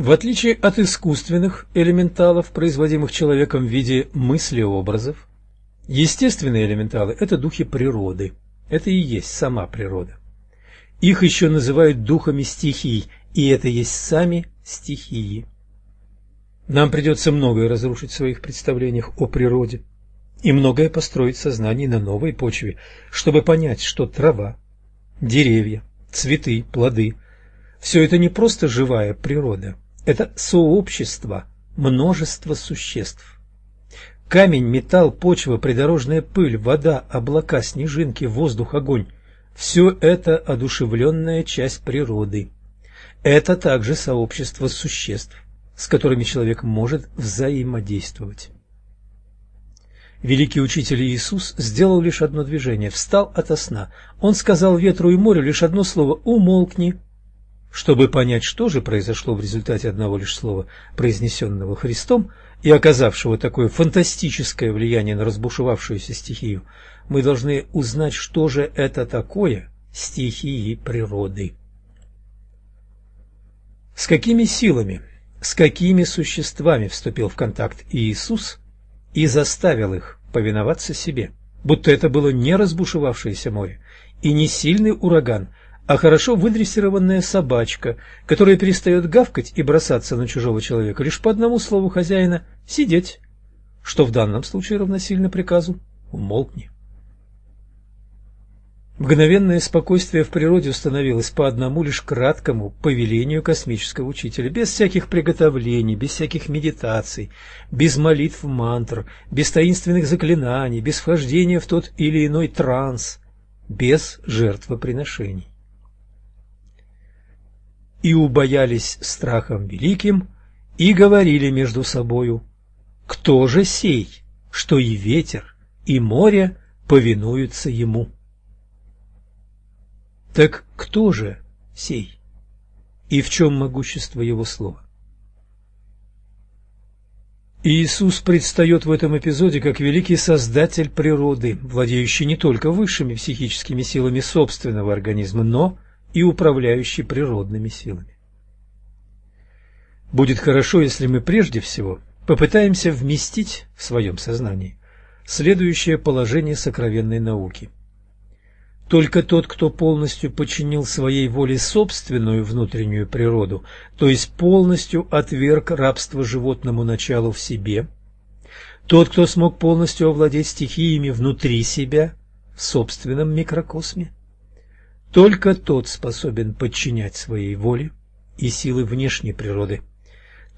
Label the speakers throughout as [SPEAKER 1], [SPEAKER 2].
[SPEAKER 1] В отличие от искусственных элементалов, производимых человеком в виде мыслеобразов, естественные элементалы – это духи природы. Это и есть сама природа. Их еще называют духами стихий, и это есть сами стихии. Нам придется многое разрушить в своих представлениях о природе и многое построить в на новой почве, чтобы понять, что трава, деревья, цветы, плоды – все это не просто живая природа – это сообщество, множество существ. Камень, металл, почва, придорожная пыль, вода, облака, снежинки, воздух, огонь – все это одушевленная часть природы. Это также сообщество существ, с которыми человек может взаимодействовать. Великий учитель Иисус сделал лишь одно движение – встал ото сна. Он сказал ветру и морю лишь одно слово – «умолкни». Чтобы понять, что же произошло в результате одного лишь слова, произнесенного Христом, и оказавшего такое фантастическое влияние на разбушевавшуюся стихию, мы должны узнать, что же это такое стихии природы. С какими силами, с какими существами вступил в контакт Иисус и заставил их повиноваться себе, будто это было не разбушевавшееся море и не сильный ураган, а хорошо выдрессированная собачка, которая перестает гавкать и бросаться на чужого человека лишь по одному слову хозяина «сидеть», что в данном случае равносильно приказу «умолкни». Мгновенное спокойствие в природе установилось по одному лишь краткому повелению космического учителя, без всяких приготовлений, без всяких медитаций, без молитв мантр, без таинственных заклинаний, без вхождения в тот или иной транс, без жертвоприношений и убоялись страхом великим, и говорили между собою, «Кто же сей, что и ветер, и море повинуются ему?» Так кто же сей? И в чем могущество его слова? Иисус предстает в этом эпизоде как великий создатель природы, владеющий не только высшими психическими силами собственного организма, но и и управляющий природными силами. Будет хорошо, если мы прежде всего попытаемся вместить в своем сознании следующее положение сокровенной науки. Только тот, кто полностью подчинил своей воле собственную внутреннюю природу, то есть полностью отверг рабство животному началу в себе, тот, кто смог полностью овладеть стихиями внутри себя, в собственном микрокосме, только тот способен подчинять своей воле и силы внешней природы,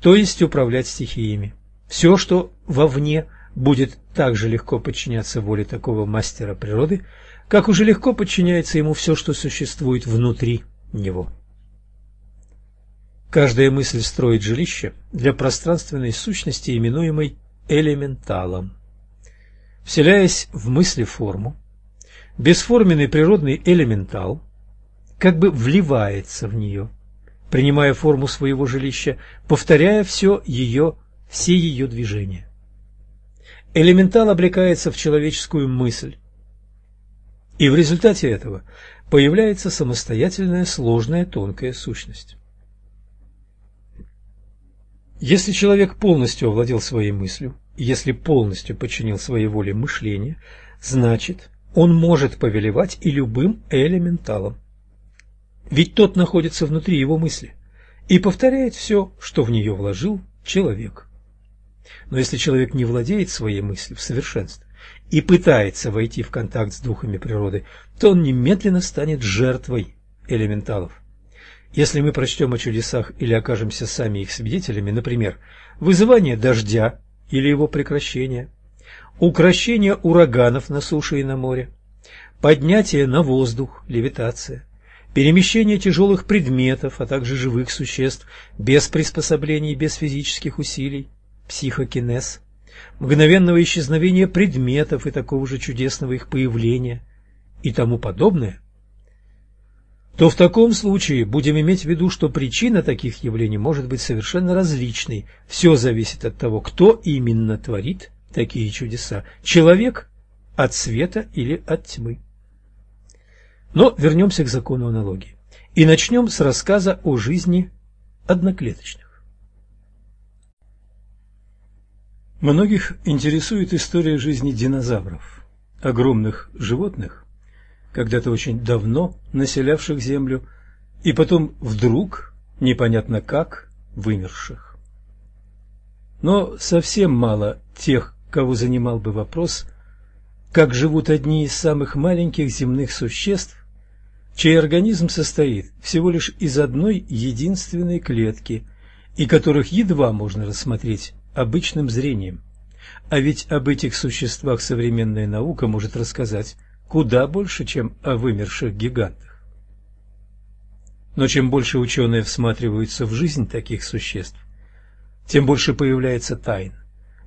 [SPEAKER 1] то есть управлять стихиями. Все, что вовне, будет так же легко подчиняться воле такого мастера природы, как уже легко подчиняется ему все, что существует внутри него. Каждая мысль строит жилище для пространственной сущности, именуемой элементалом. Вселяясь в мысли форму, бесформенный природный элементал как бы вливается в нее, принимая форму своего жилища, повторяя все ее, все ее движения. Элементал облекается в человеческую мысль, и в результате этого появляется самостоятельная сложная тонкая сущность. Если человек полностью овладел своей мыслью, если полностью подчинил своей воле мышление, значит, он может повелевать и любым элементалом. Ведь тот находится внутри его мысли и повторяет все, что в нее вложил человек. Но если человек не владеет своей мыслью в совершенстве и пытается войти в контакт с духами природы, то он немедленно станет жертвой элементалов. Если мы прочтем о чудесах или окажемся сами их свидетелями, например, вызывание дождя или его прекращение, укрощение ураганов на суше и на море, поднятие на воздух, левитация, перемещение тяжелых предметов, а также живых существ без приспособлений, без физических усилий, психокинез, мгновенного исчезновения предметов и такого же чудесного их появления. И тому подобное, то в таком случае будем иметь в виду, что причина таких явлений может быть совершенно различной. Все зависит от того, кто именно творит такие чудеса. Человек от света или от тьмы. Но вернемся к закону аналогии и начнем с рассказа о жизни одноклеточных. Многих интересует история жизни динозавров, огромных животных, когда-то очень давно населявших Землю, и потом вдруг, непонятно как, вымерших. Но совсем мало тех, кого занимал бы вопрос, как живут одни из самых маленьких земных существ, чей организм состоит всего лишь из одной единственной клетки, и которых едва можно рассмотреть обычным зрением. А ведь об этих существах современная наука может рассказать куда больше, чем о вымерших гигантах. Но чем больше ученые всматриваются в жизнь таких существ, тем больше появляется тайн,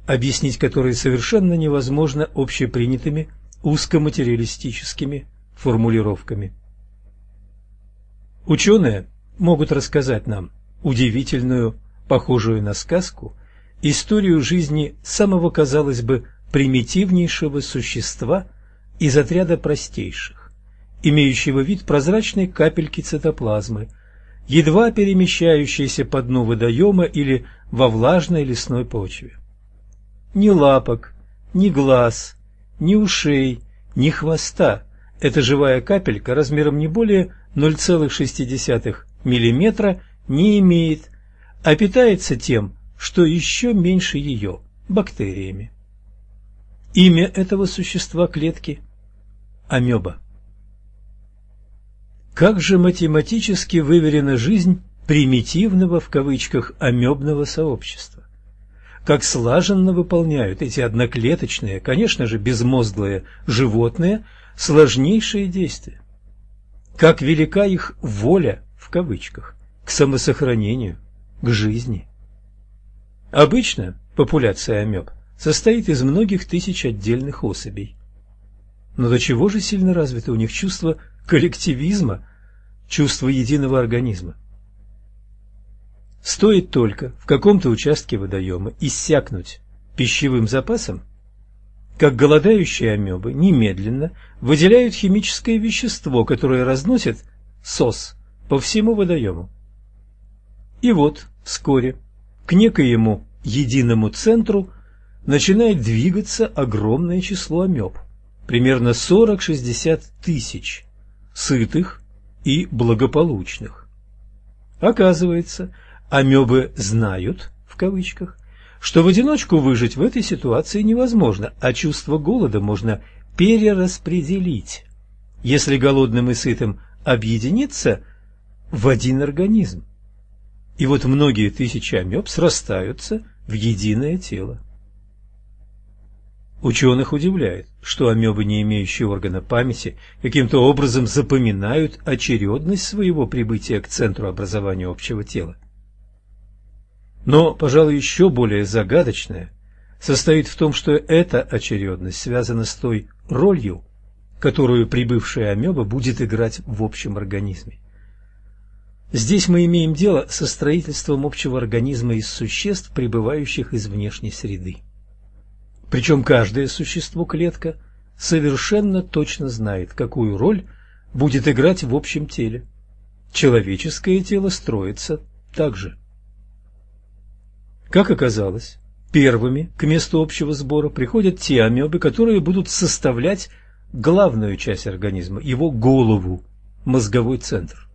[SPEAKER 1] объяснить которые совершенно невозможно общепринятыми узкоматериалистическими формулировками. Ученые могут рассказать нам удивительную, похожую на сказку, историю жизни самого, казалось бы, примитивнейшего существа из отряда простейших, имеющего вид прозрачной капельки цитоплазмы, едва перемещающейся по дну водоема или во влажной лесной почве. Ни лапок, ни глаз, ни ушей, ни хвоста эта живая капелька размером не более 0,6 мм не имеет, а питается тем, что еще меньше ее – бактериями. Имя этого существа клетки – амеба. Как же математически выверена жизнь примитивного в кавычках амебного сообщества? Как слаженно выполняют эти одноклеточные, конечно же, безмозглые животные сложнейшие действия? Как велика их воля в кавычках к самосохранению, к жизни? Обычно популяция амеб состоит из многих тысяч отдельных особей. Но до чего же сильно развито у них чувство коллективизма, чувство единого организма? Стоит только в каком-то участке водоема иссякнуть пищевым запасом, как голодающие амебы немедленно выделяют химическое вещество, которое разносит сос по всему водоему. И вот вскоре к некоему единому центру начинает двигаться огромное число амеб, примерно 40-60 тысяч, сытых и благополучных. Оказывается, амебы знают, в кавычках, что в одиночку выжить в этой ситуации невозможно, а чувство голода можно перераспределить, если голодным и сытым объединиться в один организм. И вот многие тысячи амеб срастаются в единое тело. Ученых удивляет, что амебы, не имеющие органа памяти, каким-то образом запоминают очередность своего прибытия к центру образования общего тела. Но, пожалуй, еще более загадочное состоит в том, что эта очередность связана с той ролью, которую прибывшая амеба будет играть в общем организме. Здесь мы имеем дело со строительством общего организма из существ, прибывающих из внешней среды. Причем каждое существо-клетка совершенно точно знает, какую роль будет играть в общем теле. Человеческое тело строится так же. Как оказалось, первыми к месту общего сбора приходят те амебы, которые будут составлять главную часть организма, его голову, мозговой центр.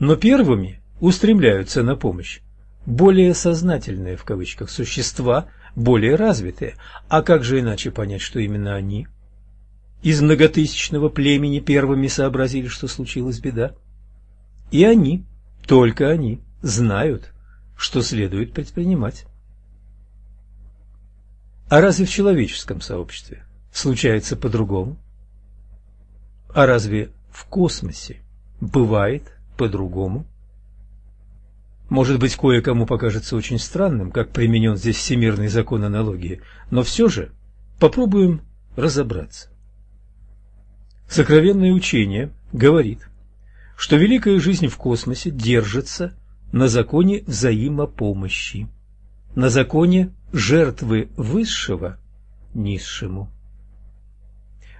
[SPEAKER 1] Но первыми устремляются на помощь более сознательные в кавычках существа, более развитые. А как же иначе понять, что именно они из многотысячного племени первыми сообразили, что случилась беда? И они, только они, знают, что следует предпринимать. А разве в человеческом сообществе случается по-другому? А разве в космосе бывает по-другому? Может быть, кое-кому покажется очень странным, как применен здесь всемирный закон аналогии, но все же попробуем разобраться. Сокровенное учение говорит, что великая жизнь в космосе держится на законе взаимопомощи, на законе жертвы высшего низшему.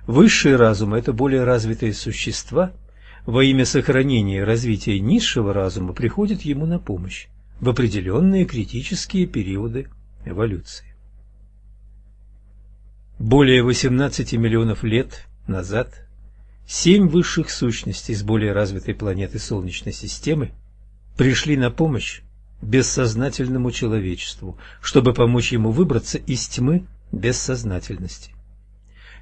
[SPEAKER 1] Высшие разумы – это более развитые существа, во имя сохранения и развития низшего разума приходят ему на помощь в определенные критические периоды эволюции. Более 18 миллионов лет назад семь высших сущностей с более развитой планеты Солнечной системы пришли на помощь бессознательному человечеству, чтобы помочь ему выбраться из тьмы бессознательности.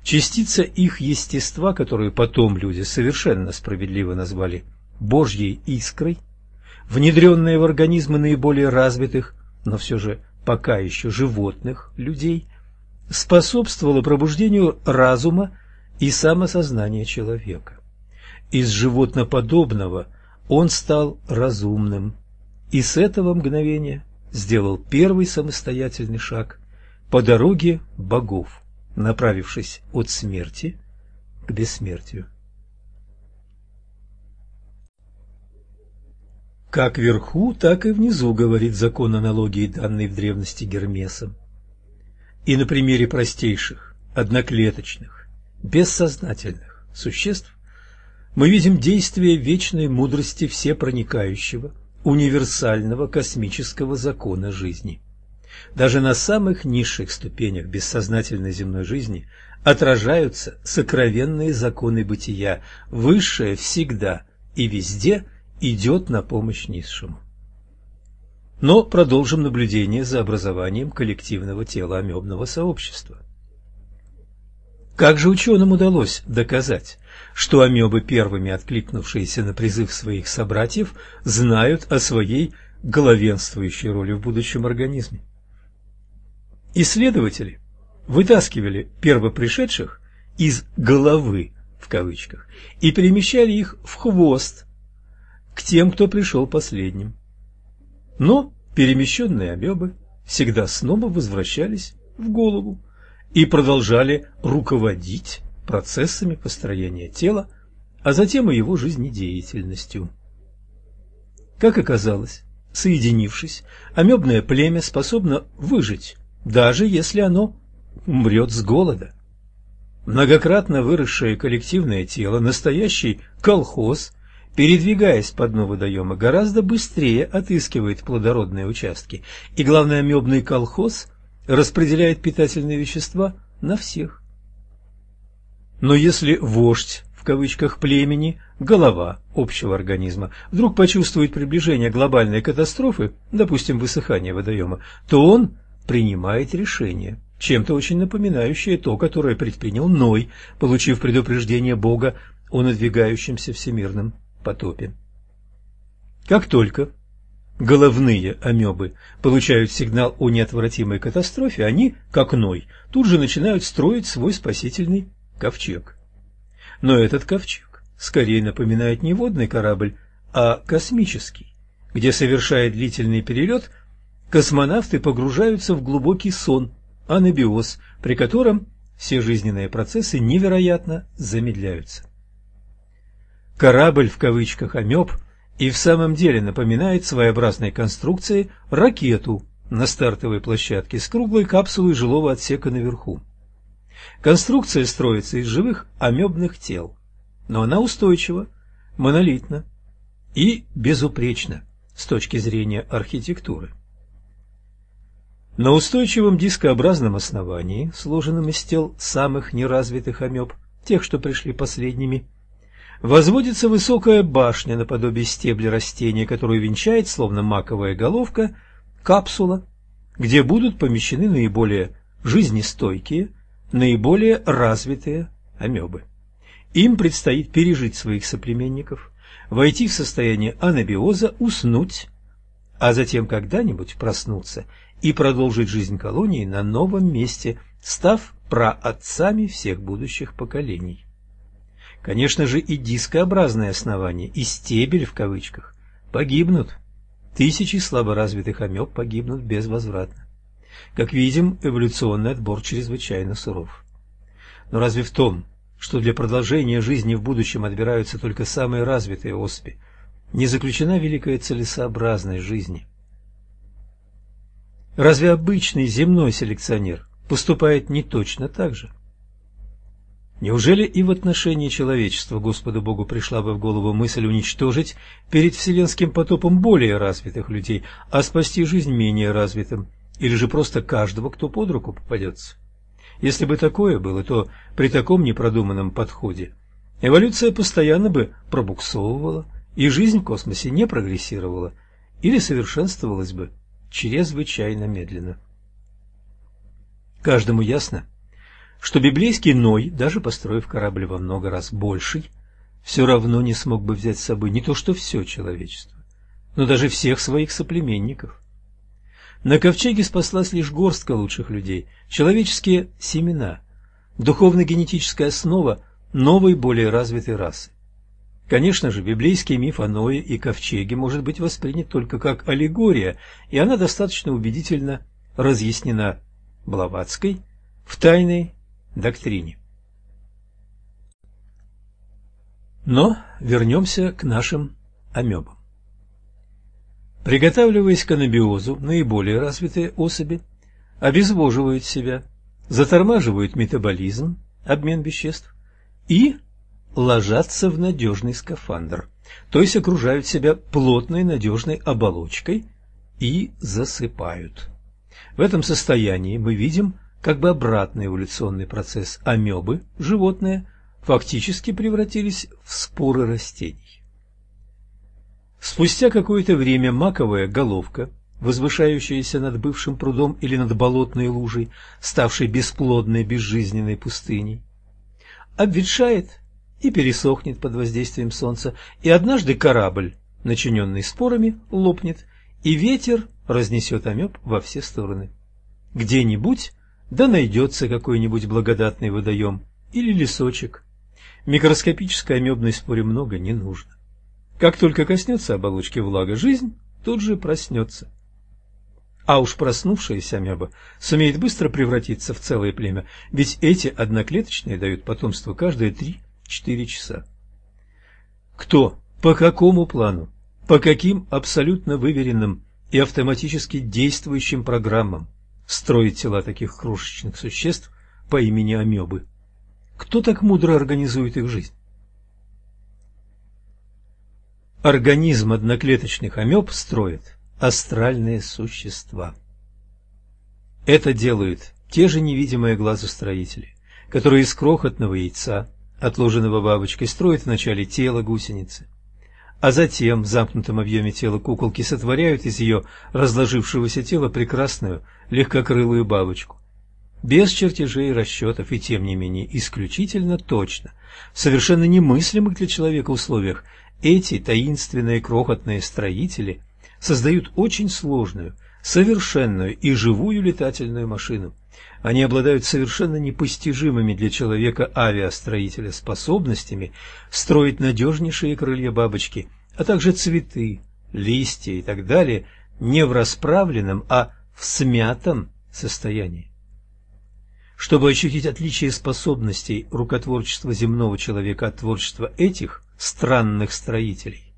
[SPEAKER 1] Частица их естества, которую потом люди совершенно справедливо назвали Божьей искрой, внедренная в организмы наиболее развитых, но все же пока еще животных людей, способствовала пробуждению разума и самосознания человека. Из животноподобного он стал разумным, и с этого мгновения сделал первый самостоятельный шаг по дороге богов, направившись от смерти к бессмертию. Как вверху, так и внизу, говорит закон аналогии, данный в древности Гермесом. И на примере простейших, одноклеточных, бессознательных существ мы видим действие вечной мудрости всепроникающего, универсального космического закона жизни. Даже на самых низших ступенях бессознательной земной жизни отражаются сокровенные законы бытия, высшее всегда и везде идет на помощь низшему. Но продолжим наблюдение за образованием коллективного тела амебного сообщества. Как же ученым удалось доказать, что амебы, первыми откликнувшиеся на призыв своих собратьев, знают о своей главенствующей роли в будущем организме? Исследователи вытаскивали первопришедших из «головы» в кавычках и перемещали их в хвост к тем, кто пришел последним. Но перемещенные амебы всегда снова возвращались в голову и продолжали руководить процессами построения тела, а затем и его жизнедеятельностью. Как оказалось, соединившись, амебное племя способно выжить, даже если оно умрет с голода. Многократно выросшее коллективное тело, настоящий колхоз, передвигаясь по дну водоема, гораздо быстрее отыскивает плодородные участки, и, главное, амебный колхоз распределяет питательные вещества на всех. Но если вождь, в кавычках, племени, голова общего организма, вдруг почувствует приближение глобальной катастрофы, допустим, высыхание водоема, то он принимает решение, чем-то очень напоминающее то, которое предпринял Ной, получив предупреждение Бога о надвигающемся всемирном потопе. Как только головные амебы получают сигнал о неотвратимой катастрофе, они, как Ной, тут же начинают строить свой спасительный ковчег. Но этот ковчег скорее напоминает не водный корабль, а космический, где, совершая длительный перелет, космонавты погружаются в глубокий сон, анабиоз, при котором все жизненные процессы невероятно замедляются. Корабль в кавычках «Амеб» и в самом деле напоминает своеобразной конструкцией ракету на стартовой площадке с круглой капсулой жилого отсека наверху. Конструкция строится из живых амебных тел, но она устойчива, монолитна и безупречна с точки зрения архитектуры. На устойчивом дискообразном основании, сложенном из тел самых неразвитых амеб, тех, что пришли последними, возводится высокая башня наподобие стебля растения, которую венчает, словно маковая головка, капсула, где будут помещены наиболее жизнестойкие, наиболее развитые амебы. Им предстоит пережить своих соплеменников, войти в состояние анабиоза, уснуть, а затем когда-нибудь проснуться и продолжить жизнь колонии на новом месте, став праотцами всех будущих поколений. Конечно же, и дискообразное основание, и стебель в кавычках погибнут. Тысячи слаборазвитых амеб погибнут безвозвратно. Как видим, эволюционный отбор чрезвычайно суров. Но разве в том, что для продолжения жизни в будущем отбираются только самые развитые особи, не заключена великая целесообразность жизни? Разве обычный земной селекционер поступает не точно так же? Неужели и в отношении человечества Господу Богу пришла бы в голову мысль уничтожить перед вселенским потопом более развитых людей, а спасти жизнь менее развитым, или же просто каждого, кто под руку попадется. Если бы такое было, то при таком непродуманном подходе эволюция постоянно бы пробуксовывала, и жизнь в космосе не прогрессировала или совершенствовалась бы чрезвычайно медленно. Каждому ясно, что библейский Ной, даже построив корабль во много раз больший, все равно не смог бы взять с собой не то что все человечество, но даже всех своих соплеменников. На ковчеге спаслась лишь горстка лучших людей, человеческие семена, духовно-генетическая основа новой, более развитой расы. Конечно же, библейский миф о Ное и ковчеге может быть воспринят только как аллегория, и она достаточно убедительно разъяснена Блаватской в тайной доктрине. Но вернемся к нашим амебам. Приготавливаясь к анабиозу, наиболее развитые особи обезвоживают себя, затормаживают метаболизм, обмен веществ и ложатся в надежный скафандр, то есть окружают себя плотной надежной оболочкой и засыпают. В этом состоянии мы видим как бы обратный эволюционный процесс амебы, животные, фактически превратились в споры растений. Спустя какое-то время маковая головка, возвышающаяся над бывшим прудом или над болотной лужей, ставшей бесплодной безжизненной пустыней, обветшает и пересохнет под воздействием солнца, и однажды корабль, начиненный спорами, лопнет, и ветер разнесет амеб во все стороны. Где-нибудь да найдется какой-нибудь благодатный водоем или лесочек. Микроскопической амебной споре много не нужно. Как только коснется оболочки влага, жизнь тут же проснется. А уж проснувшаяся амеба сумеет быстро превратиться в целое племя, ведь эти одноклеточные дают потомство каждые три четыре часа. Кто, по какому плану, по каким абсолютно выверенным и автоматически действующим программам строит тела таких крошечных существ по имени амебы? Кто так мудро организует их жизнь? Организм одноклеточных амеб строит астральные существа. Это делают те же невидимые глазу строители, которые из крохотного яйца отложенного бабочкой, строят вначале тело гусеницы, а затем в замкнутом объеме тела куколки сотворяют из ее разложившегося тела прекрасную легкокрылую бабочку. Без чертежей и расчетов, и тем не менее исключительно точно, в совершенно немыслимых для человека условиях, эти таинственные крохотные строители создают очень сложную, совершенную и живую летательную машину, они обладают совершенно непостижимыми для человека авиастроителя способностями строить надежнейшие крылья бабочки, а также цветы, листья и так далее не в расправленном, а в смятом состоянии. Чтобы ощутить отличие способностей рукотворчества земного человека от творчества этих странных строителей,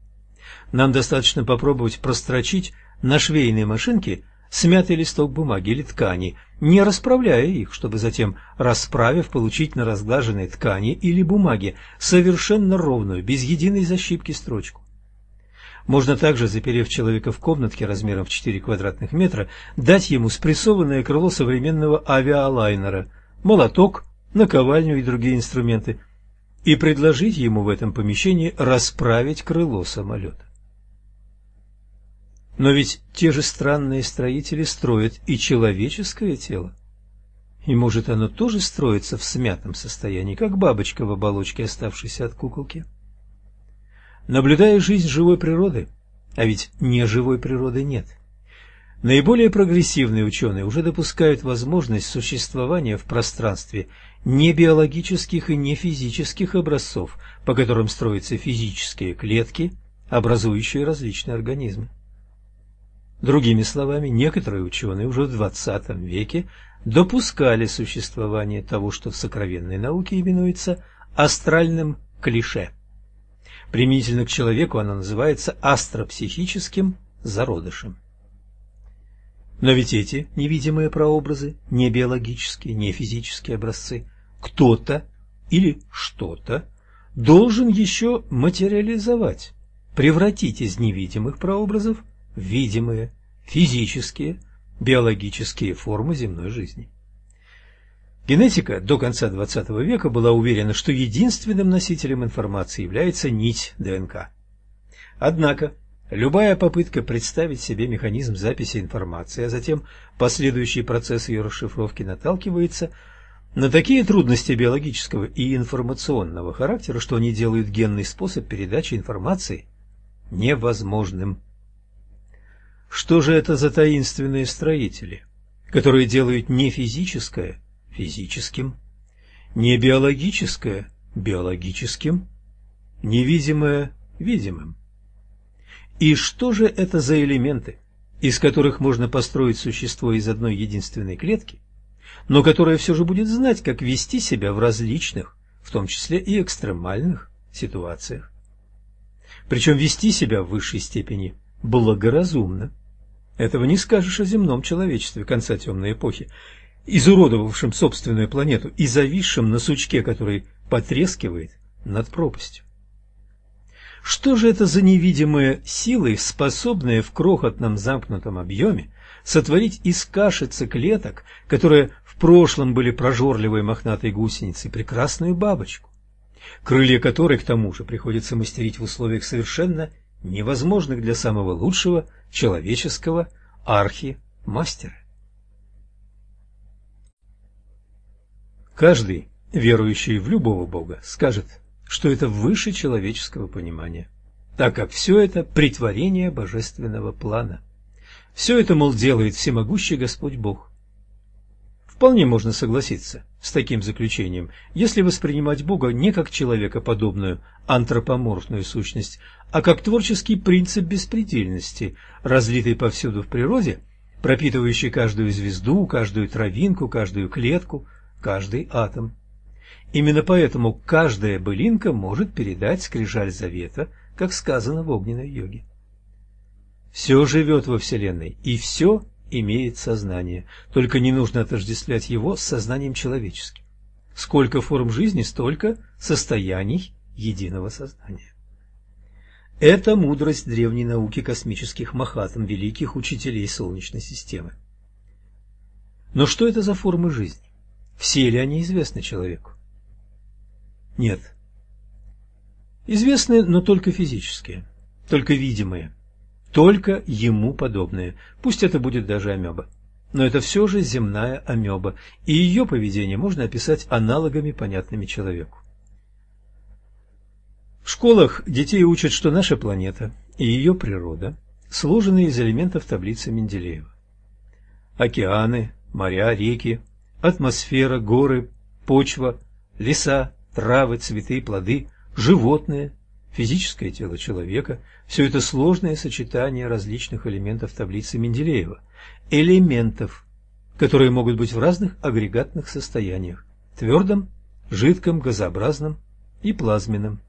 [SPEAKER 1] нам достаточно попробовать прострочить на швейной машинке смятый листок бумаги или ткани, не расправляя их, чтобы затем, расправив, получить на разглаженной ткани или бумаге совершенно ровную, без единой защипки строчку. Можно также, заперев человека в комнатке размером в 4 квадратных метра, дать ему спрессованное крыло современного авиалайнера, молоток, наковальню и другие инструменты, и предложить ему в этом помещении расправить крыло самолета. Но ведь те же странные строители строят и человеческое тело. И может оно тоже строится в смятом состоянии, как бабочка в оболочке, оставшейся от куколки? Наблюдая жизнь живой природы, а ведь неживой природы нет, наиболее прогрессивные ученые уже допускают возможность существования в пространстве не биологических и не физических образцов, по которым строятся физические клетки, образующие различные организмы. Другими словами, некоторые ученые уже в XX веке допускали существование того, что в сокровенной науке именуется астральным клише. Применительно к человеку оно называется астропсихическим зародышем. Но ведь эти невидимые прообразы, не биологические, не физические образцы, кто-то или что-то должен еще материализовать, превратить из невидимых прообразов видимые, физические, биологические формы земной жизни. Генетика до конца XX века была уверена, что единственным носителем информации является нить ДНК. Однако, любая попытка представить себе механизм записи информации, а затем последующий процесс ее расшифровки наталкивается на такие трудности биологического и информационного характера, что они делают генный способ передачи информации невозможным. Что же это за таинственные строители, которые делают не физическое физическим, не биологическое биологическим, невидимое видимым? И что же это за элементы, из которых можно построить существо из одной единственной клетки, но которое все же будет знать, как вести себя в различных, в том числе и экстремальных ситуациях? Причем вести себя в высшей степени благоразумно. Этого не скажешь о земном человечестве конца темной эпохи, изуродовавшем собственную планету и зависшем на сучке, который потрескивает над пропастью. Что же это за невидимые силы, способные в крохотном замкнутом объеме сотворить из кашицы клеток, которые в прошлом были прожорливой мохнатой гусеницей, прекрасную бабочку, крылья которой, к тому же, приходится мастерить в условиях совершенно невозможных для самого лучшего человеческого архи-мастера? Каждый, верующий в любого Бога, скажет, что это выше человеческого понимания, так как все это притворение божественного плана. Все это, мол, делает всемогущий Господь Бог. Вполне можно согласиться с таким заключением, если воспринимать Бога не как человекоподобную антропоморфную сущность, а как творческий принцип беспредельности, разлитый повсюду в природе, пропитывающий каждую звезду, каждую травинку, каждую клетку, каждый атом. Именно поэтому каждая былинка может передать скрижаль завета, как сказано в огненной йоге. Все живет во Вселенной, и все имеет сознание, только не нужно отождествлять его с сознанием человеческим. Сколько форм жизни, столько состояний единого сознания. Это мудрость древней науки космических махатм, великих учителей Солнечной системы. Но что это за формы жизни? Все ли они известны человеку? Нет. Известны, но только физические, только видимые, только ему подобные. Пусть это будет даже амеба. Но это все же земная амеба, и ее поведение можно описать аналогами, понятными человеку. В школах детей учат, что наша планета и ее природа сложены из элементов таблицы Менделеева. Океаны, моря, реки, атмосфера, горы, почва, леса, травы, цветы, плоды, животные, физическое тело человека – все это сложное сочетание различных элементов таблицы Менделеева, элементов, которые могут быть в разных агрегатных состояниях – твердом, жидком, газообразном и плазменном.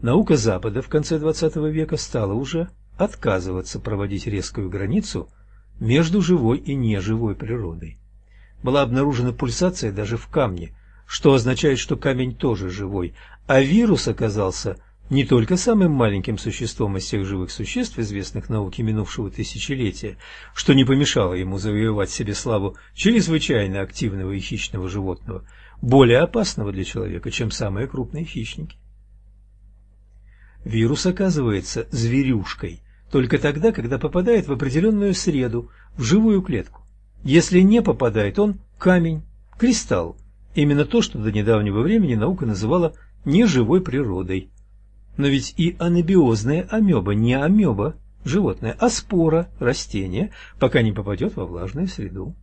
[SPEAKER 1] Наука Запада в конце XX века стала уже отказываться проводить резкую границу между живой и неживой природой была обнаружена пульсация даже в камне, что означает, что камень тоже живой, а вирус оказался не только самым маленьким существом из всех живых существ, известных науке минувшего тысячелетия, что не помешало ему завоевать себе славу чрезвычайно активного и хищного животного, более опасного для человека, чем самые крупные хищники. Вирус оказывается зверюшкой только тогда, когда попадает в определенную среду, в живую клетку. Если не попадает он – камень, кристалл, именно то, что до недавнего времени наука называла неживой природой. Но ведь и анабиозная амеба не амеба, животное, а спора, растение, пока не попадет во влажную среду.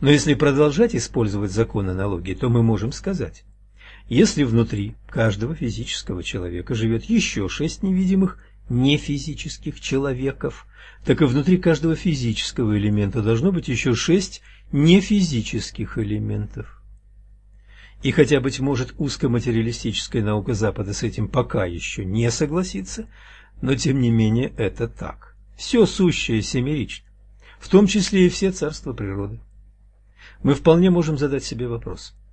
[SPEAKER 1] Но если продолжать использовать закон аналогии, то мы можем сказать, если внутри каждого физического человека живет еще шесть невидимых нефизических человеков, так и внутри каждого физического элемента должно быть еще шесть нефизических элементов. И хотя, быть может, узкоматериалистическая наука Запада с этим пока еще не согласится, но тем не менее это так. Все сущее семерично, в том числе и все царства природы. Мы вполне можем задать себе вопрос –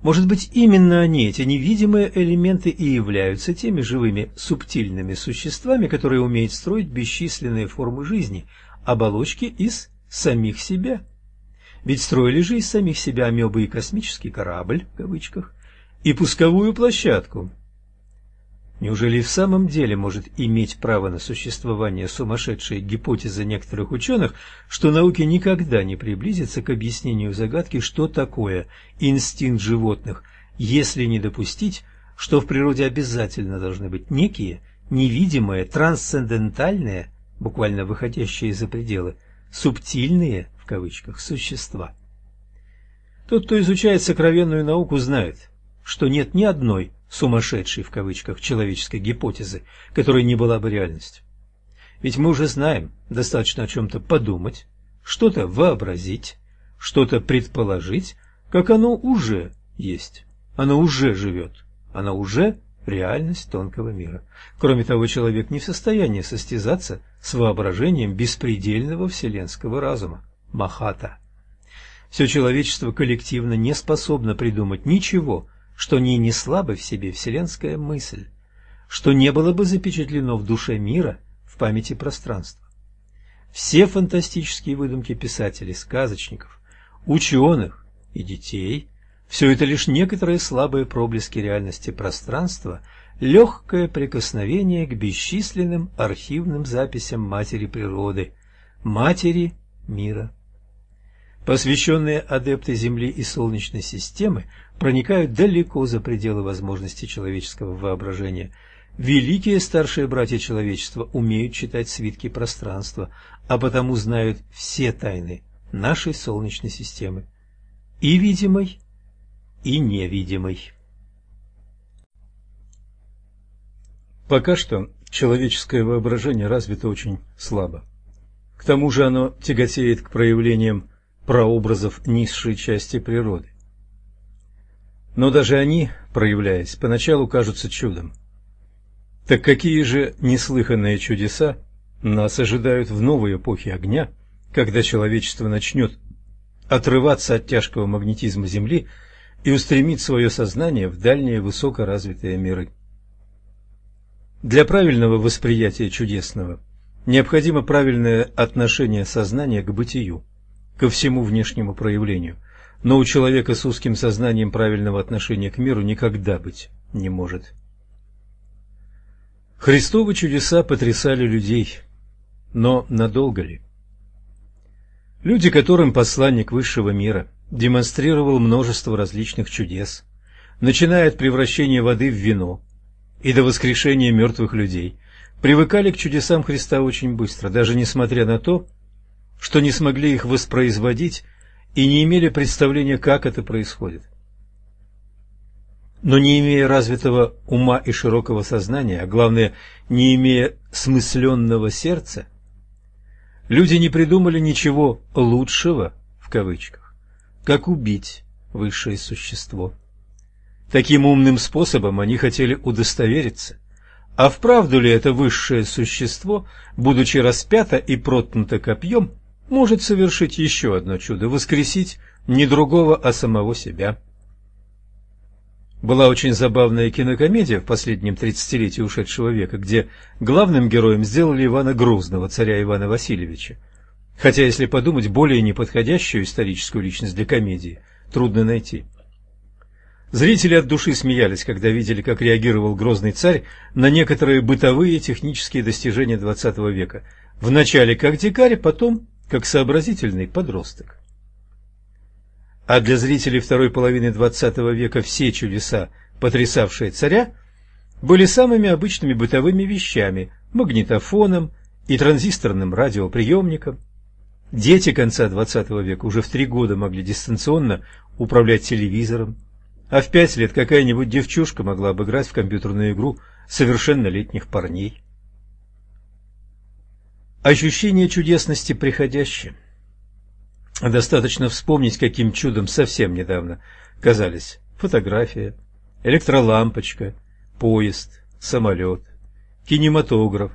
[SPEAKER 1] может быть, именно они, эти невидимые элементы, и являются теми живыми субтильными существами, которые умеют строить бесчисленные формы жизни, оболочки из самих себя. Ведь строили же из самих себя амебы и космический корабль, в кавычках, и пусковую площадку. Неужели в самом деле может иметь право на существование сумасшедшая гипотеза некоторых ученых, что науке никогда не приблизится к объяснению загадки, что такое инстинкт животных, если не допустить, что в природе обязательно должны быть некие невидимые, трансцендентальные, буквально выходящие за пределы, субтильные, кавычках, существа. Тот, кто изучает сокровенную науку, знает, что нет ни одной сумасшедшей в кавычках человеческой гипотезы, которая не была бы реальностью. Ведь мы уже знаем, достаточно о чем-то подумать, что-то вообразить, что-то предположить, как оно уже есть, оно уже живет, оно уже реальность тонкого мира. Кроме того, человек не в состоянии состязаться с воображением беспредельного вселенского разума, Махата. Все человечество коллективно не способно придумать ничего, что не несла бы в себе вселенская мысль, что не было бы запечатлено в душе мира, в памяти пространства. Все фантастические выдумки писателей, сказочников, ученых и детей все это лишь некоторые слабые проблески реальности пространства, легкое прикосновение к бесчисленным архивным записям матери природы, матери мира. Посвященные адепты Земли и Солнечной системы проникают далеко за пределы возможностей человеческого воображения. Великие старшие братья человечества умеют читать свитки пространства, а потому знают все тайны нашей Солнечной системы, и видимой, и невидимый.
[SPEAKER 2] Пока что человеческое воображение развито очень слабо. К тому же оно тяготеет к проявлениям прообразов низшей части природы. Но даже они, проявляясь, поначалу кажутся чудом. Так какие же неслыханные чудеса нас ожидают в новой эпохе огня, когда человечество начнет отрываться от тяжкого магнетизма Земли и устремить свое сознание в дальние высокоразвитые миры. Для правильного восприятия чудесного необходимо правильное отношение сознания к бытию, ко всему внешнему проявлению, но у человека с узким сознанием правильного отношения к миру никогда быть не может. Христовы чудеса потрясали людей, но надолго ли? Люди, которым посланник высшего мира – демонстрировал множество различных чудес, начиная от превращения воды в вино и до воскрешения мертвых людей, привыкали к чудесам Христа очень быстро, даже несмотря на то, что не смогли их воспроизводить и не имели представления, как это происходит. Но не имея развитого ума и широкого сознания, а главное, не имея смысленного сердца, люди не придумали ничего «лучшего» в кавычках как убить высшее существо. Таким умным способом они хотели удостовериться, а вправду ли это высшее существо, будучи распято и проткнуто копьем, может совершить еще одно чудо – воскресить не другого, а самого себя. Была очень забавная кинокомедия в последнем тридцатилетии ушедшего века, где главным героем сделали Ивана Грозного, царя Ивана Васильевича. Хотя, если подумать, более неподходящую историческую личность для комедии трудно найти. Зрители от души смеялись, когда видели, как реагировал грозный царь на некоторые бытовые технические достижения XX века. Вначале как дикарь, потом как сообразительный подросток. А для зрителей второй половины XX века все чудеса, потрясавшие царя, были самыми обычными бытовыми вещами – магнитофоном и транзисторным радиоприемником – Дети конца XX века уже в три года могли дистанционно управлять телевизором, а в пять лет какая-нибудь девчушка могла обыграть в компьютерную игру совершеннолетних парней. Ощущение чудесности приходящее. Достаточно вспомнить, каким чудом совсем недавно казались фотография, электролампочка, поезд, самолет, кинематограф,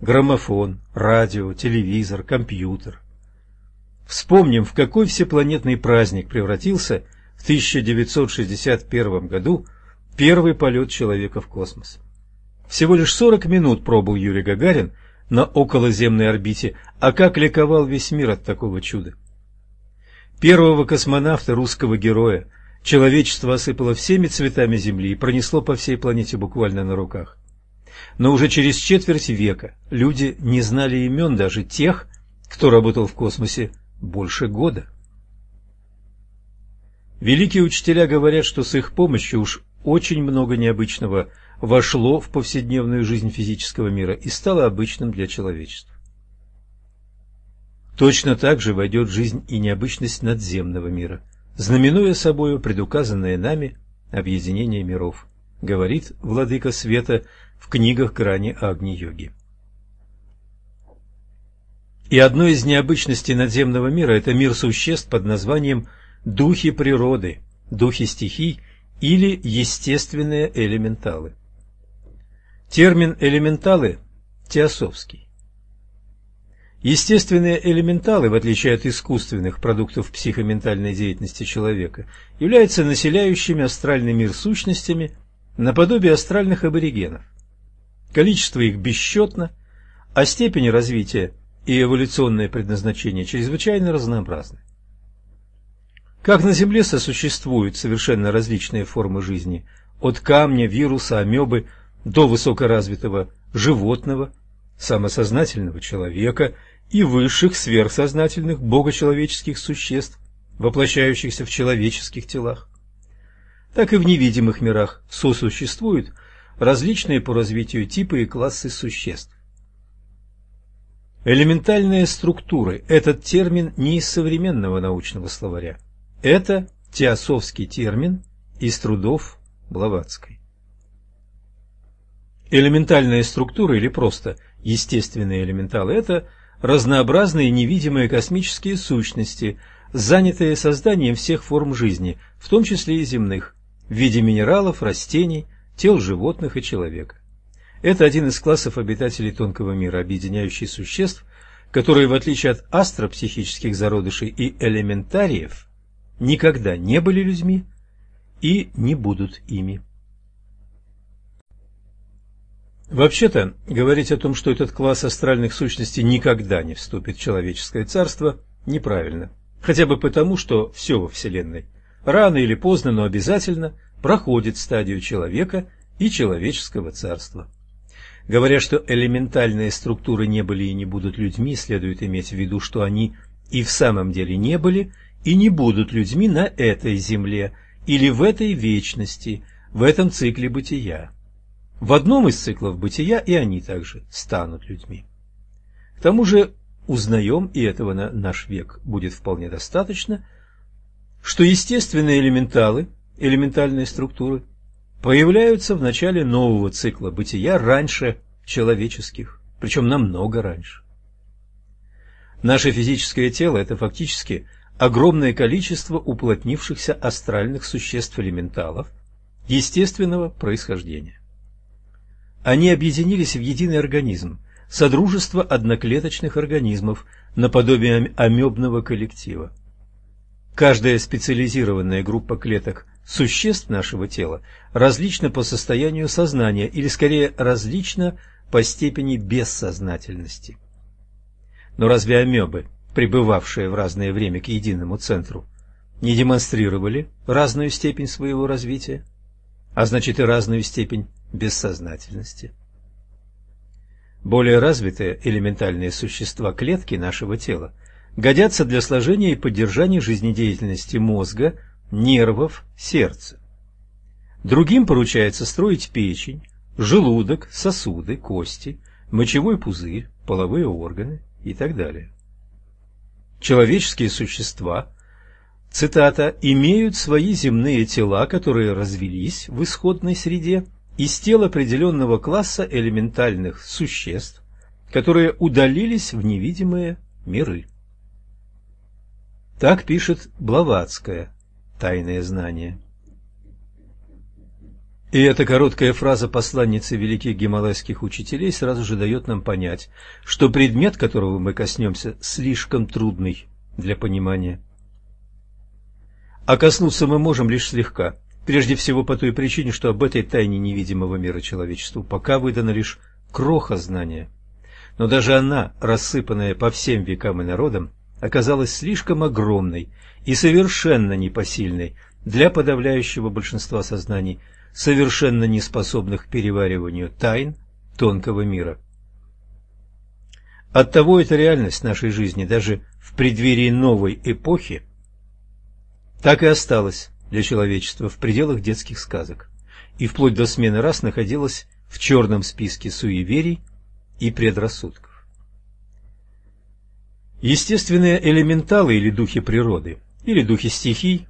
[SPEAKER 2] граммофон, радио, телевизор, компьютер – Вспомним, в какой всепланетный праздник превратился в 1961 году первый полет человека в космос. Всего лишь 40 минут пробыл Юрий Гагарин на околоземной орбите, а как ликовал весь мир от такого чуда. Первого космонавта, русского героя, человечество осыпало всеми цветами Земли и пронесло по всей планете буквально на руках. Но уже через четверть века люди не знали имен даже тех, кто работал в космосе больше года. Великие учителя говорят, что с их помощью уж очень много необычного вошло в повседневную жизнь физического мира и стало обычным для человечества. Точно так же войдет жизнь и необычность надземного мира, знаменуя собою предуказанное нами объединение миров, говорит Владыка Света в книгах грани Агни-йоги. И одной из необычностей надземного мира – это мир существ под названием «духи природы», «духи стихий» или «естественные элементалы». Термин «элементалы» теософский. Естественные элементалы, в отличие от искусственных продуктов психоментальной деятельности человека, являются населяющими астральный мир сущностями наподобие астральных аборигенов. Количество их бесчетно, а степень развития и эволюционное предназначение чрезвычайно разнообразны. Как на Земле сосуществуют совершенно различные формы жизни, от камня, вируса, амебы до высокоразвитого животного, самосознательного человека и высших сверхсознательных богочеловеческих существ, воплощающихся в человеческих телах. Так и в невидимых мирах сосуществуют различные по развитию типы и классы существ. Элементальные структуры – этот термин не из современного научного словаря. Это теософский термин из трудов Блаватской. Элементальные структуры или просто естественные элементалы – это разнообразные невидимые космические сущности, занятые созданием всех форм жизни, в том числе и земных, в виде минералов, растений, тел животных и человека. Это один из классов обитателей тонкого мира, объединяющий существ, которые, в отличие от астропсихических зародышей и элементариев, никогда не были людьми и не будут ими. Вообще-то, говорить о том, что этот класс астральных сущностей никогда не вступит в человеческое царство, неправильно. Хотя бы потому, что все во Вселенной рано или поздно, но обязательно проходит стадию человека и человеческого царства. Говоря, что элементальные структуры не были и не будут людьми, следует иметь в виду, что они и в самом деле не были и не будут людьми на этой земле или в этой вечности, в этом цикле бытия. В одном из циклов бытия и они также станут людьми. К тому же узнаем, и этого на наш век будет вполне достаточно, что естественные элементалы, элементальные структуры, появляются в начале нового цикла бытия раньше человеческих, причем намного раньше. Наше физическое тело – это фактически огромное количество уплотнившихся астральных существ-элементалов естественного происхождения. Они объединились в единый организм, содружество одноклеточных организмов, наподобие амебного коллектива. Каждая специализированная группа клеток существ нашего тела различна по состоянию сознания или скорее различна по степени бессознательности. Но разве амебы, пребывавшие в разное время к единому центру, не демонстрировали разную степень своего развития, а значит и разную степень бессознательности. Более развитые элементальные существа клетки нашего тела годятся для сложения и поддержания жизнедеятельности мозга, нервов, сердца. Другим поручается строить печень, желудок, сосуды, кости, мочевой пузырь, половые органы и так далее. Человеческие существа цитата, «имеют свои земные тела, которые развелись в исходной среде из тел определенного класса элементальных существ, которые удалились в невидимые миры». Так пишет Блаватская «Тайное знание». И эта короткая фраза посланницы великих гималайских учителей сразу же дает нам понять, что предмет, которого мы коснемся, слишком трудный для понимания. А коснуться мы можем лишь слегка, прежде всего по той причине, что об этой тайне невидимого мира человечеству пока выдано лишь кроха знания. но даже она, рассыпанная по всем векам и народам, оказалась слишком огромной и совершенно непосильной для подавляющего большинства сознаний, совершенно неспособных к перевариванию тайн тонкого мира. Оттого эта реальность нашей жизни даже в преддверии новой эпохи так и осталась для человечества в пределах детских сказок и вплоть до смены рас находилась в черном списке суеверий и предрассудков. Естественные элементалы или духи природы, или духи стихий,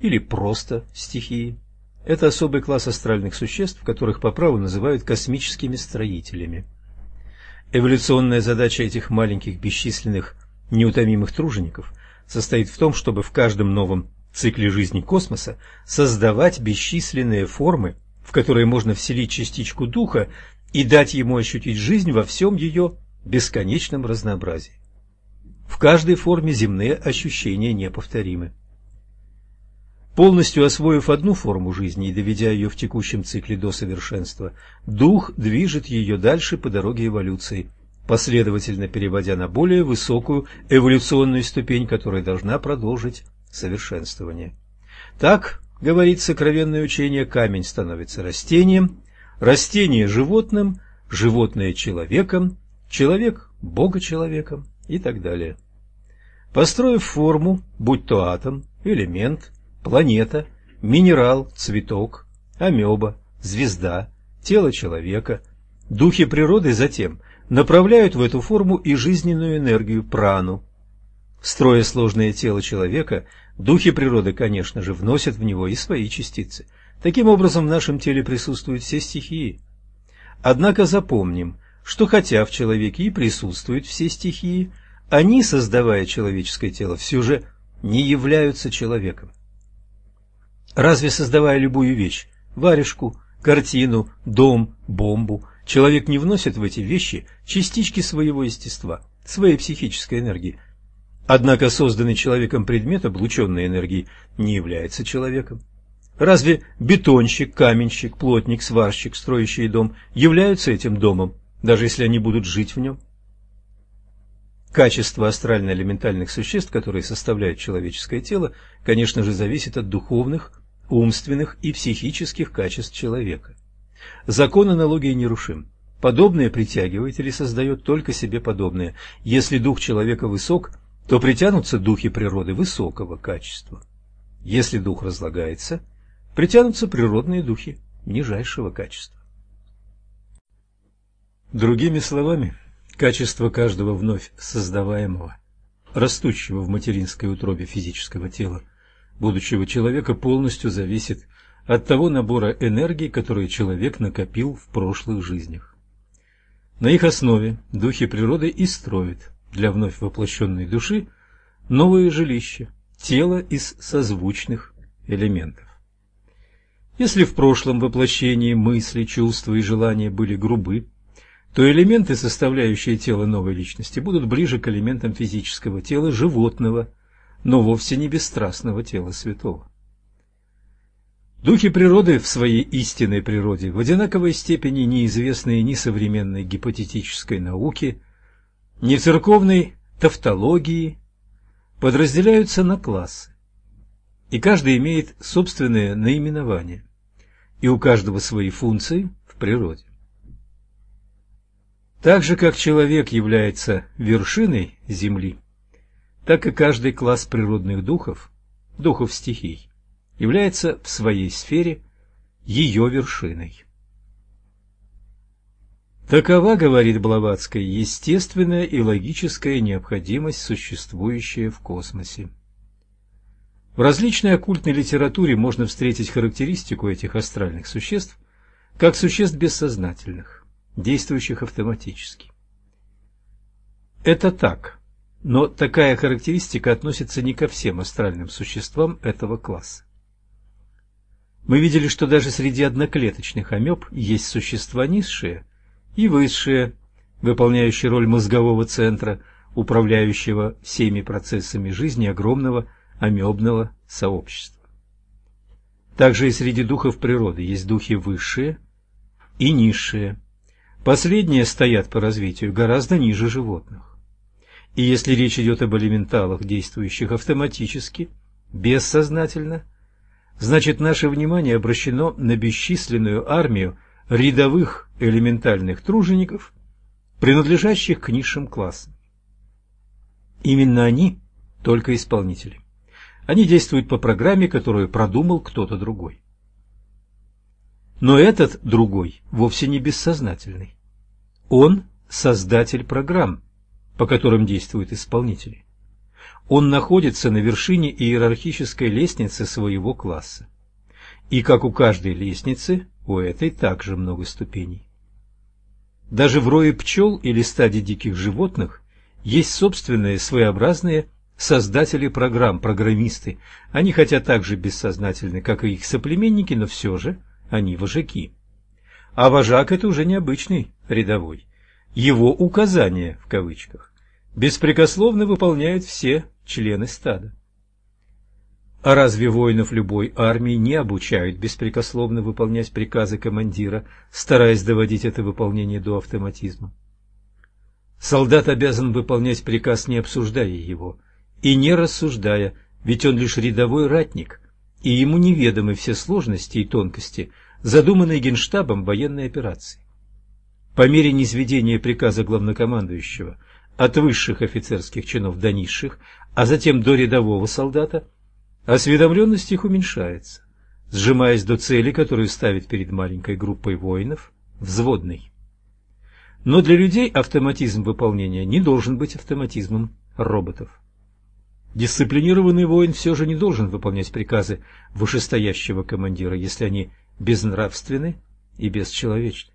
[SPEAKER 2] или просто стихии – это особый класс астральных существ, которых по праву называют космическими строителями. Эволюционная задача этих маленьких бесчисленных неутомимых тружеников состоит в том, чтобы в каждом новом цикле жизни космоса создавать бесчисленные формы, в которые можно вселить частичку духа и дать ему ощутить жизнь во всем ее бесконечном разнообразии. В каждой форме земные ощущения неповторимы. Полностью освоив одну форму жизни и доведя ее в текущем цикле до совершенства, дух движет ее дальше по дороге эволюции, последовательно переводя на более высокую эволюционную ступень, которая должна продолжить совершенствование. Так, говорит сокровенное учение, камень становится растением, растение – животным, животное – человеком, человек – бога-человеком и так далее. Построив форму, будь то атом, элемент, планета, минерал, цветок, амеба, звезда, тело человека, духи природы затем направляют в эту форму и жизненную энергию прану. Строя сложное тело человека, духи природы, конечно же, вносят в него и свои частицы. Таким образом, в нашем теле присутствуют все стихии. Однако запомним, что хотя в человеке и присутствуют все стихии, они, создавая человеческое тело, все же не являются человеком. Разве создавая любую вещь, варежку, картину, дом, бомбу, человек не вносит в эти вещи частички своего естества, своей психической энергии? Однако созданный человеком предмет, облученный энергией, не является человеком. Разве бетонщик, каменщик, плотник, сварщик, строящий дом являются этим домом, даже если они будут жить в нем? Качество астрально-элементальных существ, которые составляют человеческое тело, конечно же, зависит от духовных, умственных и психических качеств человека. Закон аналогии нерушим. Подобное притягивает или создает только себе подобное. Если дух человека высок, то притянутся духи природы высокого качества. Если дух разлагается, притянутся природные духи нижайшего качества. Другими словами, качество каждого вновь создаваемого, растущего в материнской утробе физического тела, будущего человека полностью зависит от того набора энергии, который человек накопил в прошлых жизнях. На их основе духи природы и строят для вновь воплощенной души новое жилище, тело из созвучных элементов. Если в прошлом воплощении мысли, чувства и желания были грубы, то элементы, составляющие тело новой личности, будут ближе к элементам физического тела животного – но вовсе не бесстрастного тела святого. Духи природы в своей истинной природе в одинаковой степени неизвестные ни современной гипотетической науке, ни церковной тавтологии, подразделяются на классы, и каждый имеет собственное наименование, и у каждого свои функции в природе. Так же, как человек является вершиной Земли, так и каждый класс природных духов, духов стихий, является в своей сфере ее вершиной. Такова, говорит Блаватская, естественная и логическая необходимость, существующая в космосе. В различной оккультной литературе можно встретить характеристику этих астральных существ как существ бессознательных, действующих автоматически. Это так, но такая характеристика относится не ко всем астральным существам этого класса. Мы видели, что даже среди одноклеточных амеб есть существа низшие и высшие, выполняющие роль мозгового центра, управляющего всеми процессами жизни огромного амебного сообщества. Также и среди духов природы есть духи высшие и низшие. Последние стоят по развитию гораздо ниже животных. И если речь идет об элементалах, действующих автоматически, бессознательно, значит наше внимание обращено на бесчисленную армию рядовых элементальных тружеников, принадлежащих к низшим классам. Именно они только исполнители. Они действуют по программе, которую продумал кто-то другой. Но этот другой вовсе не бессознательный. Он создатель программ, по которым действуют исполнители. Он находится на вершине иерархической лестницы своего класса. И как у каждой лестницы, у этой также много ступеней. Даже в рое пчел или стаде диких животных есть собственные своеобразные создатели программ, программисты. Они хотя также бессознательны, как и их соплеменники, но все же они вожаки. А вожак – это уже необычный рядовой. Его «указания» в кавычках беспрекословно выполняют все члены стада. А разве воинов любой армии не обучают беспрекословно выполнять приказы командира, стараясь доводить это выполнение до автоматизма? Солдат обязан выполнять приказ, не обсуждая его, и не рассуждая, ведь он лишь рядовой ратник, и ему неведомы все сложности и тонкости, задуманные генштабом военной операции. По мере низведения приказа главнокомандующего от высших офицерских чинов до низших, а затем до рядового солдата, осведомленность их уменьшается, сжимаясь до цели, которую ставит перед маленькой группой воинов взводный. Но для людей автоматизм выполнения не должен быть автоматизмом роботов. Дисциплинированный воин все же не должен выполнять приказы вышестоящего командира, если они безнравственны и бесчеловечны.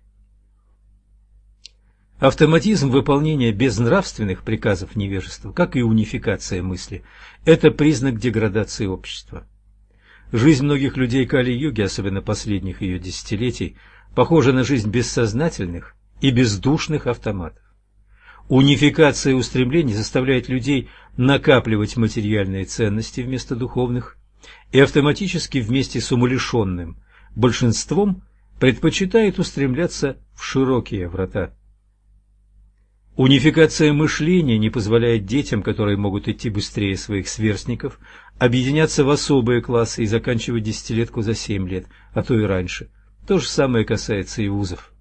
[SPEAKER 2] Автоматизм выполнения безнравственных приказов невежества, как и унификация мысли, это признак деградации общества. Жизнь многих людей Кали-юги, особенно последних ее десятилетий, похожа на жизнь бессознательных и бездушных автоматов. Унификация устремлений заставляет людей накапливать материальные ценности вместо духовных и автоматически вместе с умалишенным большинством предпочитает устремляться в широкие врата. Унификация мышления не позволяет детям, которые могут идти быстрее своих сверстников, объединяться в особые классы и заканчивать десятилетку за семь лет, а то и раньше. То же самое касается и вузов.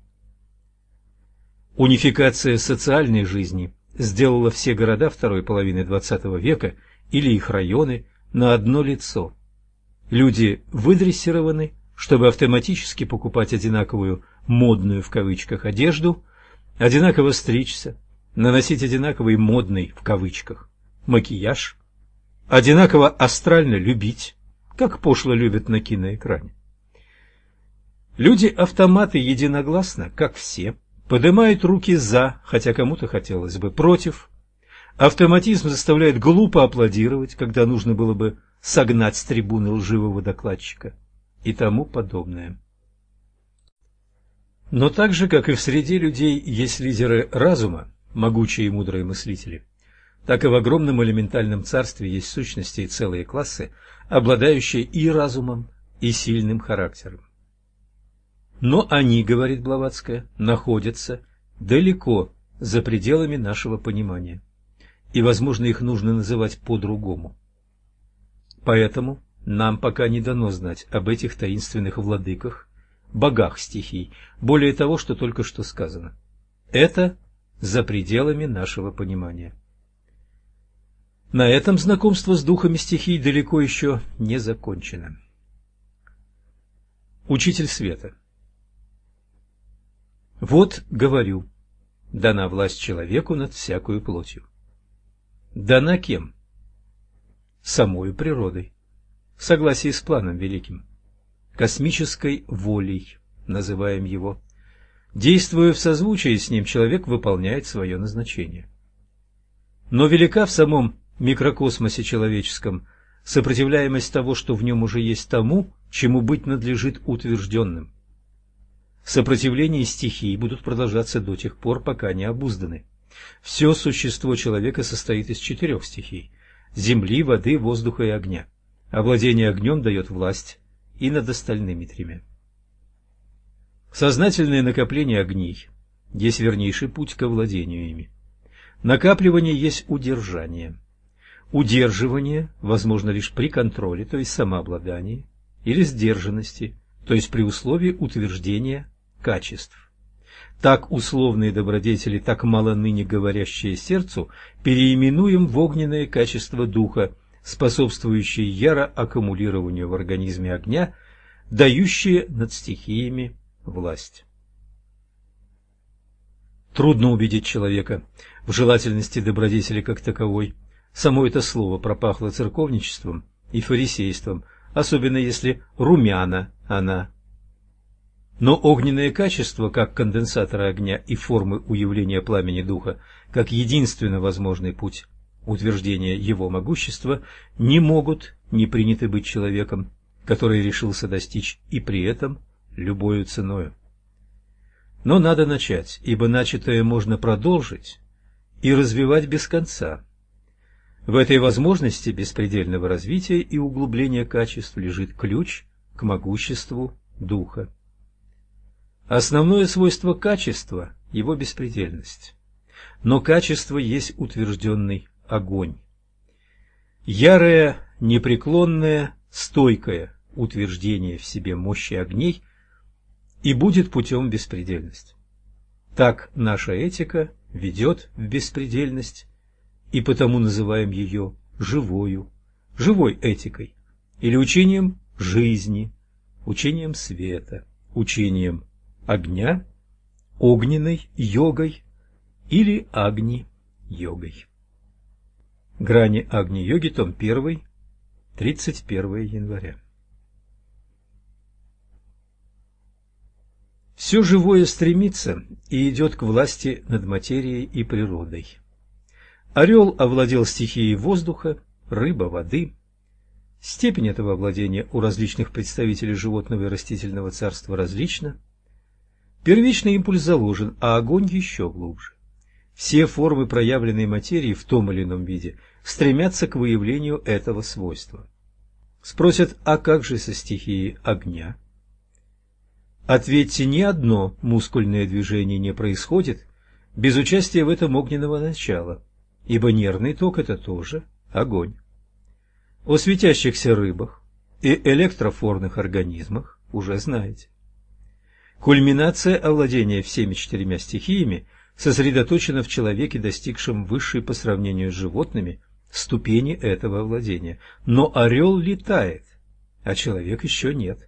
[SPEAKER 2] Унификация социальной жизни сделала все города второй половины XX века или их районы на одно лицо. Люди выдрессированы, чтобы автоматически покупать одинаковую «модную» в кавычках одежду, одинаково стричься, наносить одинаковый «модный» в кавычках макияж, одинаково астрально любить, как пошло любят на киноэкране. Люди-автоматы единогласно, как все, поднимают руки «за», хотя кому-то хотелось бы «против». Автоматизм заставляет глупо аплодировать, когда нужно было бы согнать с трибуны лживого докладчика и тому подобное. Но так же, как и в среде людей есть лидеры разума, могучие и мудрые мыслители, так и в огромном элементальном царстве есть сущности и целые классы, обладающие и разумом, и сильным характером. Но они, говорит Блаватская, находятся далеко за пределами нашего понимания, и, возможно, их нужно называть по-другому. Поэтому нам пока не дано знать об этих таинственных владыках, богах стихий, более того, что только что сказано. Это за пределами нашего понимания. На этом знакомство с духами стихий далеко еще не закончено. Учитель света Вот, говорю, дана власть человеку над всякую плотью. Дана кем? Самою природой, в согласии с планом великим, космической волей, называем его, Действуя в созвучии с ним, человек выполняет свое назначение. Но велика в самом микрокосмосе человеческом сопротивляемость того, что в нем уже есть тому, чему быть надлежит утвержденным. Сопротивление стихии будут продолжаться до тех пор, пока не обузданы. Все существо человека состоит из четырех стихий – земли, воды, воздуха и огня. Овладение огнем дает власть и над остальными тремя. Сознательное накопление огней есть вернейший путь к овладению ими. Накапливание есть удержание. Удерживание возможно лишь при контроле, то есть самообладании, или сдержанности, то есть при условии утверждения качеств. Так условные добродетели, так мало ныне говорящие сердцу, переименуем в огненное качество духа, способствующие яро аккумулированию в организме огня, дающие над стихиями власть. Трудно убедить человека в желательности добродетели как таковой. Само это слово пропахло церковничеством и фарисейством, особенно если румяна она. Но огненное качество, как конденсатора огня и формы уявления пламени духа, как единственно возможный путь утверждения его могущества, не могут не приняты быть человеком, который решился достичь и при этом любою ценою. Но надо начать, ибо начатое можно продолжить и развивать без конца. В этой возможности беспредельного развития и углубления качеств лежит ключ к могуществу духа. Основное свойство качества – его беспредельность. Но качество есть утвержденный огонь. Ярое, непреклонное, стойкое утверждение в себе мощи огней – и будет путем беспредельности. Так наша этика ведет в беспредельность, и потому называем ее живою, живой этикой, или учением жизни, учением света, учением огня, огненной йогой или агни-йогой. Грани Агни-йоги, том 1, 31 января. Все живое стремится и идет к власти над материей и природой. Орел овладел стихией воздуха, рыба – воды. Степень этого владения у различных представителей животного и растительного царства различна. Первичный импульс заложен, а огонь еще глубже. Все формы проявленной материи в том или ином виде стремятся к выявлению этого свойства. Спросят, а как же со стихией огня? Ответьте, ни одно мускульное движение не происходит без участия в этом огненного начала, ибо нервный ток – это тоже огонь. О светящихся рыбах и электрофорных организмах уже знаете. Кульминация овладения всеми четырьмя стихиями сосредоточена в человеке, достигшем высшей по сравнению с животными ступени этого овладения. Но орел летает, а человек еще нет.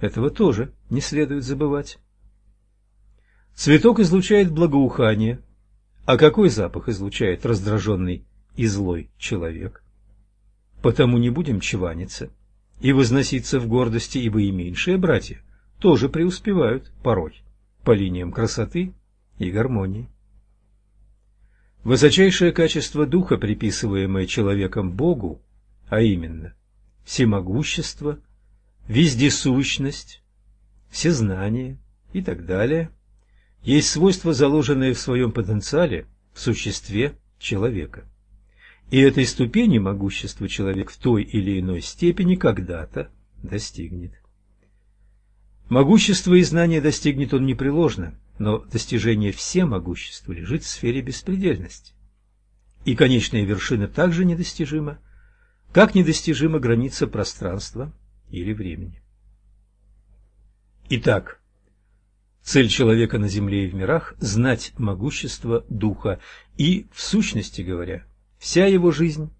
[SPEAKER 2] Этого тоже не следует забывать. Цветок излучает благоухание. А какой запах излучает раздраженный и злой человек? Потому не будем чваниться и возноситься в гордости, ибо и меньшие братья тоже преуспевают порой по линиям красоты и гармонии. Высочайшее качество духа, приписываемое человеком Богу, а именно всемогущество, вездесущность, всезнание и так далее, есть свойства, заложенные в своем потенциале в существе человека. И этой ступени могущества человек в той или иной степени когда-то достигнет. Могущество и знание достигнет он непреложно, но достижение всемогущества лежит в сфере беспредельности. И конечная вершина также недостижима, как недостижима граница пространства или времени. Итак, цель человека на земле и в мирах – знать могущество Духа, и, в сущности говоря, вся его жизнь,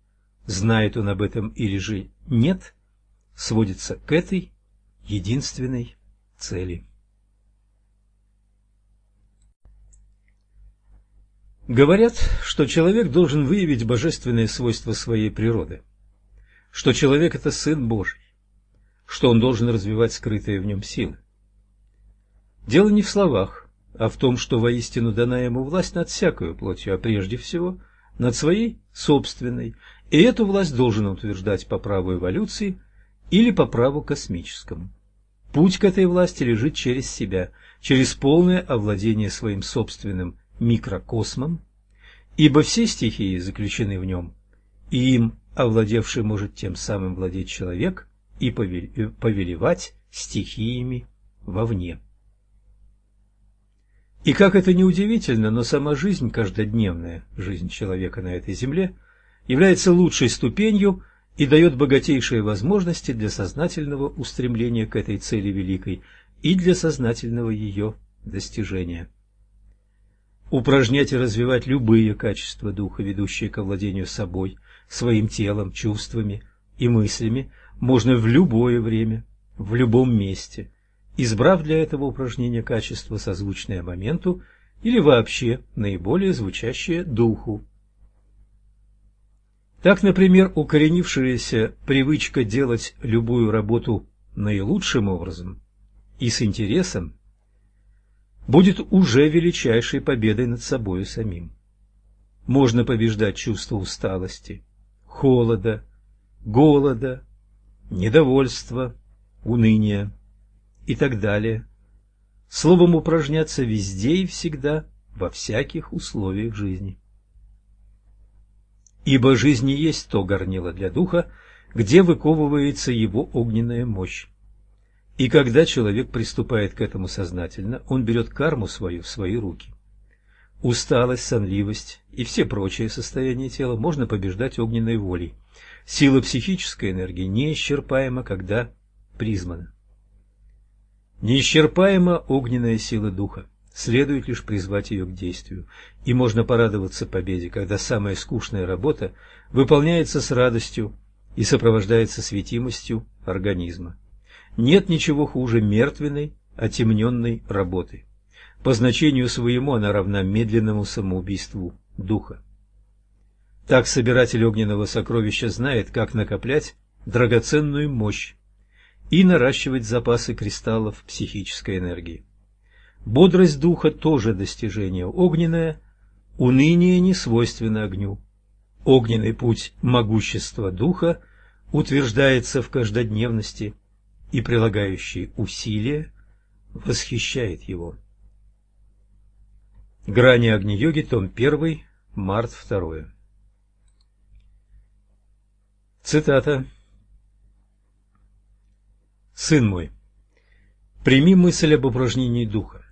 [SPEAKER 2] знает он об этом или же нет, сводится к этой единственной цели. Говорят, что человек должен выявить божественные свойства своей природы, что человек – это Сын Божий, что он должен развивать скрытые в нем силы. Дело не в словах, а в том, что воистину дана ему власть над всякою плотью, а прежде всего над своей собственной, и эту власть должен утверждать по праву эволюции или по праву космическому. Путь к этой власти лежит через себя, через полное овладение своим собственным микрокосмом, ибо все стихии заключены в нем, и им овладевший может тем самым владеть человек, и повелевать стихиями вовне. И как это ни удивительно, но сама жизнь, каждодневная жизнь человека на этой земле, является лучшей ступенью и дает богатейшие возможности для сознательного устремления к этой цели великой и для сознательного ее достижения. Упражнять и развивать любые качества духа, ведущие к овладению собой, своим телом, чувствами и мыслями, можно в любое время, в любом месте, избрав для этого упражнения качество, созвучное моменту или вообще наиболее звучащее духу. Так, например, укоренившаяся привычка делать любую работу наилучшим образом и с интересом будет уже величайшей победой над собою самим. Можно побеждать чувство усталости, холода, голода, недовольства, уныния и так далее. Словом, упражняться везде и всегда, во всяких условиях жизни. Ибо жизнь есть то горнило для духа, где выковывается его огненная мощь. И когда человек приступает к этому сознательно, он берет карму свою в свои руки. Усталость, сонливость и все прочие состояния тела можно побеждать огненной волей. Сила психической энергии неисчерпаема, когда призвана. Неисчерпаема огненная сила духа. Следует лишь призвать ее к действию. И можно порадоваться победе, когда самая скучная работа выполняется с радостью и сопровождается светимостью организма. Нет ничего хуже мертвенной, отемненной работы. По значению своему она равна медленному самоубийству духа. Так собиратель огненного сокровища знает, как накоплять драгоценную мощь и наращивать запасы кристаллов психической энергии. Бодрость духа тоже достижение огненное, уныние не свойственно огню. Огненный путь могущества духа утверждается в каждодневности – и прилагающий усилия восхищает его. Грани Агни-йоги, том 1, март 2. Цитата. «Сын мой, прими мысль об упражнении духа.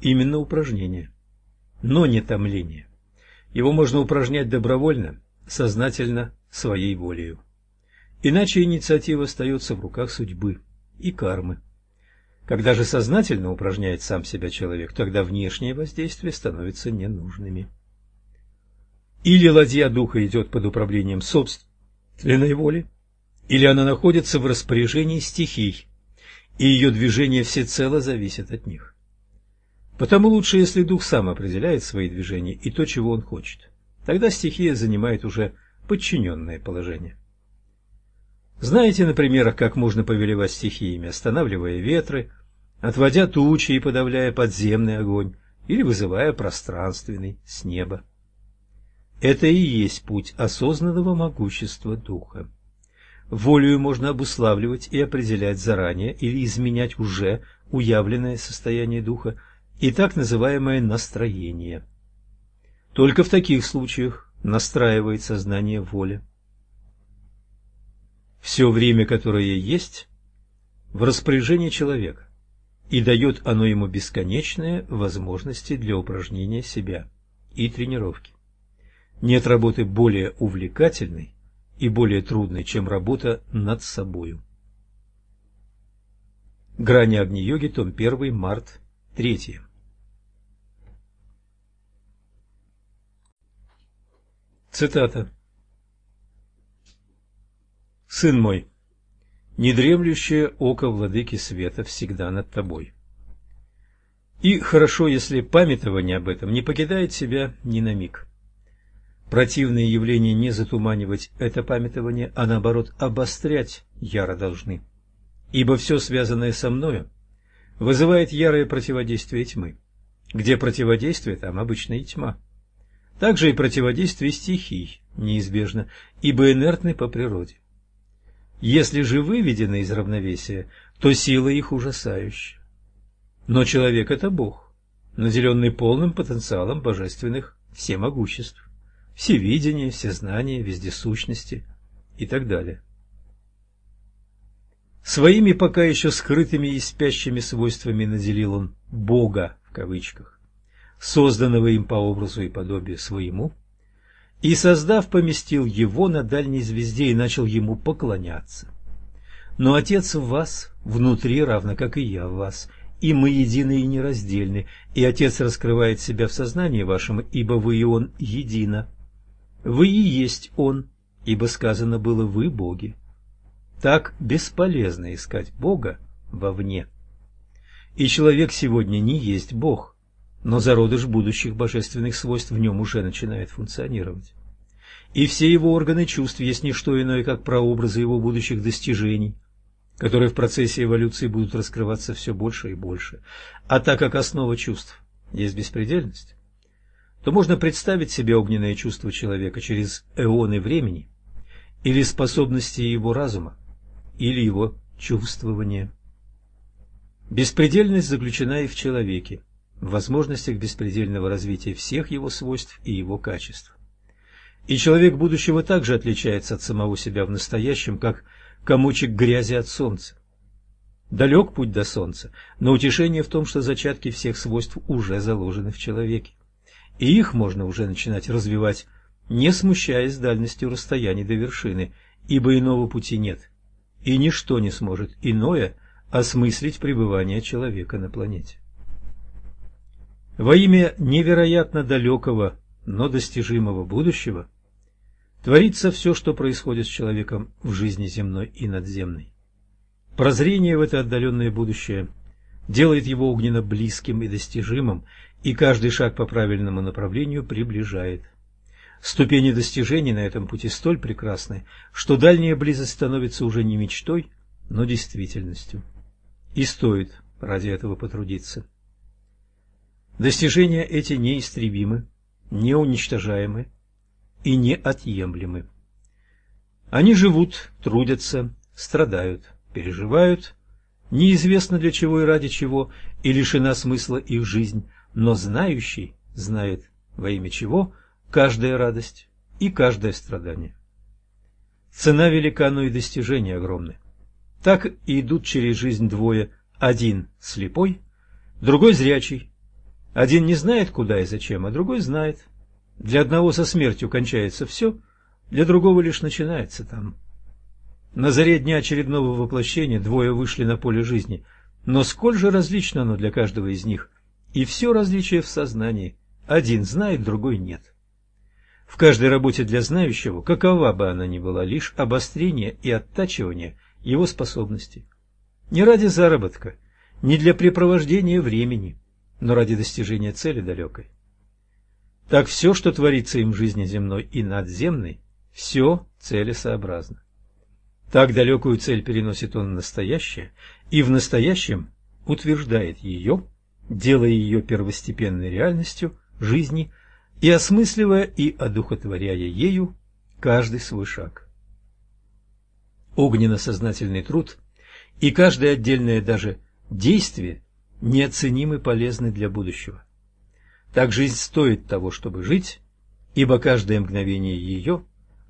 [SPEAKER 2] Именно упражнение, но не томление. Его можно упражнять добровольно, сознательно, своей волею. Иначе инициатива остается в руках судьбы и кармы. Когда же сознательно упражняет сам себя человек, тогда внешние воздействия становятся ненужными. Или ладья духа идет под управлением собственной воли, или она находится в распоряжении стихий, и ее движение всецело зависит от них. Потому лучше, если дух сам определяет свои движения и то, чего он хочет. Тогда стихия занимает уже подчиненное положение. Знаете, например, как можно повелевать стихиями, останавливая ветры, отводя тучи и подавляя подземный огонь, или вызывая пространственный с неба. Это и есть путь осознанного могущества духа. Волею можно обуславливать и определять заранее или изменять уже уявленное состояние духа и так называемое настроение. Только в таких случаях настраивает сознание воля все время, которое есть, в распоряжении человека, и дает оно ему бесконечные возможности для упражнения себя и тренировки. Нет работы более увлекательной и более трудной, чем работа над собою. Грани Агни-йоги, том 1, март 3. Цитата. Сын мой, недремлющее око владыки света всегда над тобой. И хорошо, если памятование об этом не покидает себя ни на миг. Противные явления не затуманивать это памятование, а наоборот обострять яро должны. Ибо все связанное со мною вызывает ярое противодействие тьмы. Где противодействие, там обычно и тьма. Также и противодействие стихий неизбежно, ибо инертны по природе. Если же выведены из равновесия, то сила их ужасающая. Но человек – это Бог, наделенный полным потенциалом божественных всемогуществ, всевидения, всезнания, вездесущности и так далее. Своими пока еще скрытыми и спящими свойствами наделил он Бога, в кавычках, созданного им по образу и подобию своему, и, создав, поместил его на дальней звезде и начал ему поклоняться. Но Отец в вас, внутри, равно как и я в вас, и мы едины и нераздельны, и Отец раскрывает себя в сознании вашем, ибо вы и Он едино. Вы и есть Он, ибо сказано было «вы боги». Так бесполезно искать Бога вовне. И человек сегодня не есть Бог, но зародыш будущих божественных свойств в нем уже начинает функционировать. И все его органы чувств есть не что иное, как прообразы его будущих достижений, которые в процессе эволюции будут раскрываться все больше и больше. А так как основа чувств есть беспредельность, то можно представить себе огненное чувство человека через эоны времени или способности его разума, или его чувствования. Беспредельность заключена и в человеке, в возможностях беспредельного развития всех его свойств и его качеств. И человек будущего также отличается от самого себя в настоящем, как комочек грязи от солнца. Далек путь до солнца, но утешение в том, что зачатки всех свойств уже заложены в человеке. И их можно уже начинать развивать, не смущаясь дальностью расстояний до вершины, ибо иного пути нет, и ничто не сможет иное осмыслить пребывание человека на планете. Во имя невероятно далекого, но достижимого будущего творится все, что происходит с человеком в жизни земной и надземной. Прозрение в это отдаленное будущее делает его огненно близким и достижимым, и каждый шаг по правильному направлению приближает. Ступени достижений на этом пути столь прекрасны, что дальняя близость становится уже не мечтой, но действительностью. И стоит ради этого потрудиться. Достижения эти неистребимы, неуничтожаемы и неотъемлемы. Они живут, трудятся, страдают, переживают, неизвестно для чего и ради чего, и лишена смысла их жизнь, но знающий знает во имя чего каждая радость и каждое страдание. Цена велика, но и достижения огромны. Так и идут через жизнь двое, один слепой, другой зрячий, один не знает, куда и зачем, а другой знает. Для одного со смертью кончается все, для другого лишь начинается там. На заре дня очередного воплощения двое вышли на поле жизни, но сколь же различно оно для каждого из них, и все различие в сознании. Один знает, другой нет. В каждой работе для знающего, какова бы она ни была, лишь обострение и оттачивание его способностей. Не ради заработка, не для препровождения времени, но ради достижения цели далекой. Так все, что творится им в жизни земной и надземной, все целесообразно. Так далекую цель переносит он в настоящее, и в настоящем утверждает ее, делая ее первостепенной реальностью жизни и осмысливая и одухотворяя ею каждый свой шаг. Огненно-сознательный труд и каждое отдельное даже действие неоценимы полезны для будущего. Так жизнь стоит того, чтобы жить, ибо каждое мгновение ее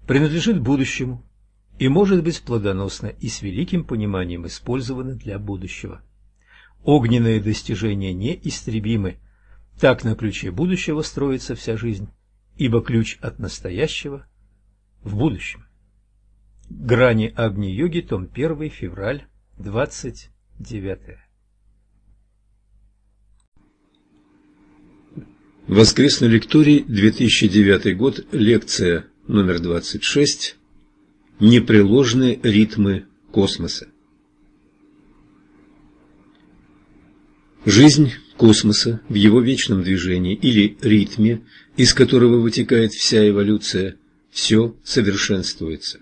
[SPEAKER 2] принадлежит будущему и может быть плодоносно и с великим пониманием использовано для будущего. Огненные достижения неистребимы, так на ключе будущего строится вся жизнь, ибо ключ от настоящего в будущем. Грани Агни-йоги, том 1, февраль, 29.
[SPEAKER 3] Воскресной лекторий, 2009 год, лекция номер 26 «Непреложные ритмы космоса». Жизнь космоса в его вечном движении или ритме, из которого вытекает вся эволюция, все совершенствуется.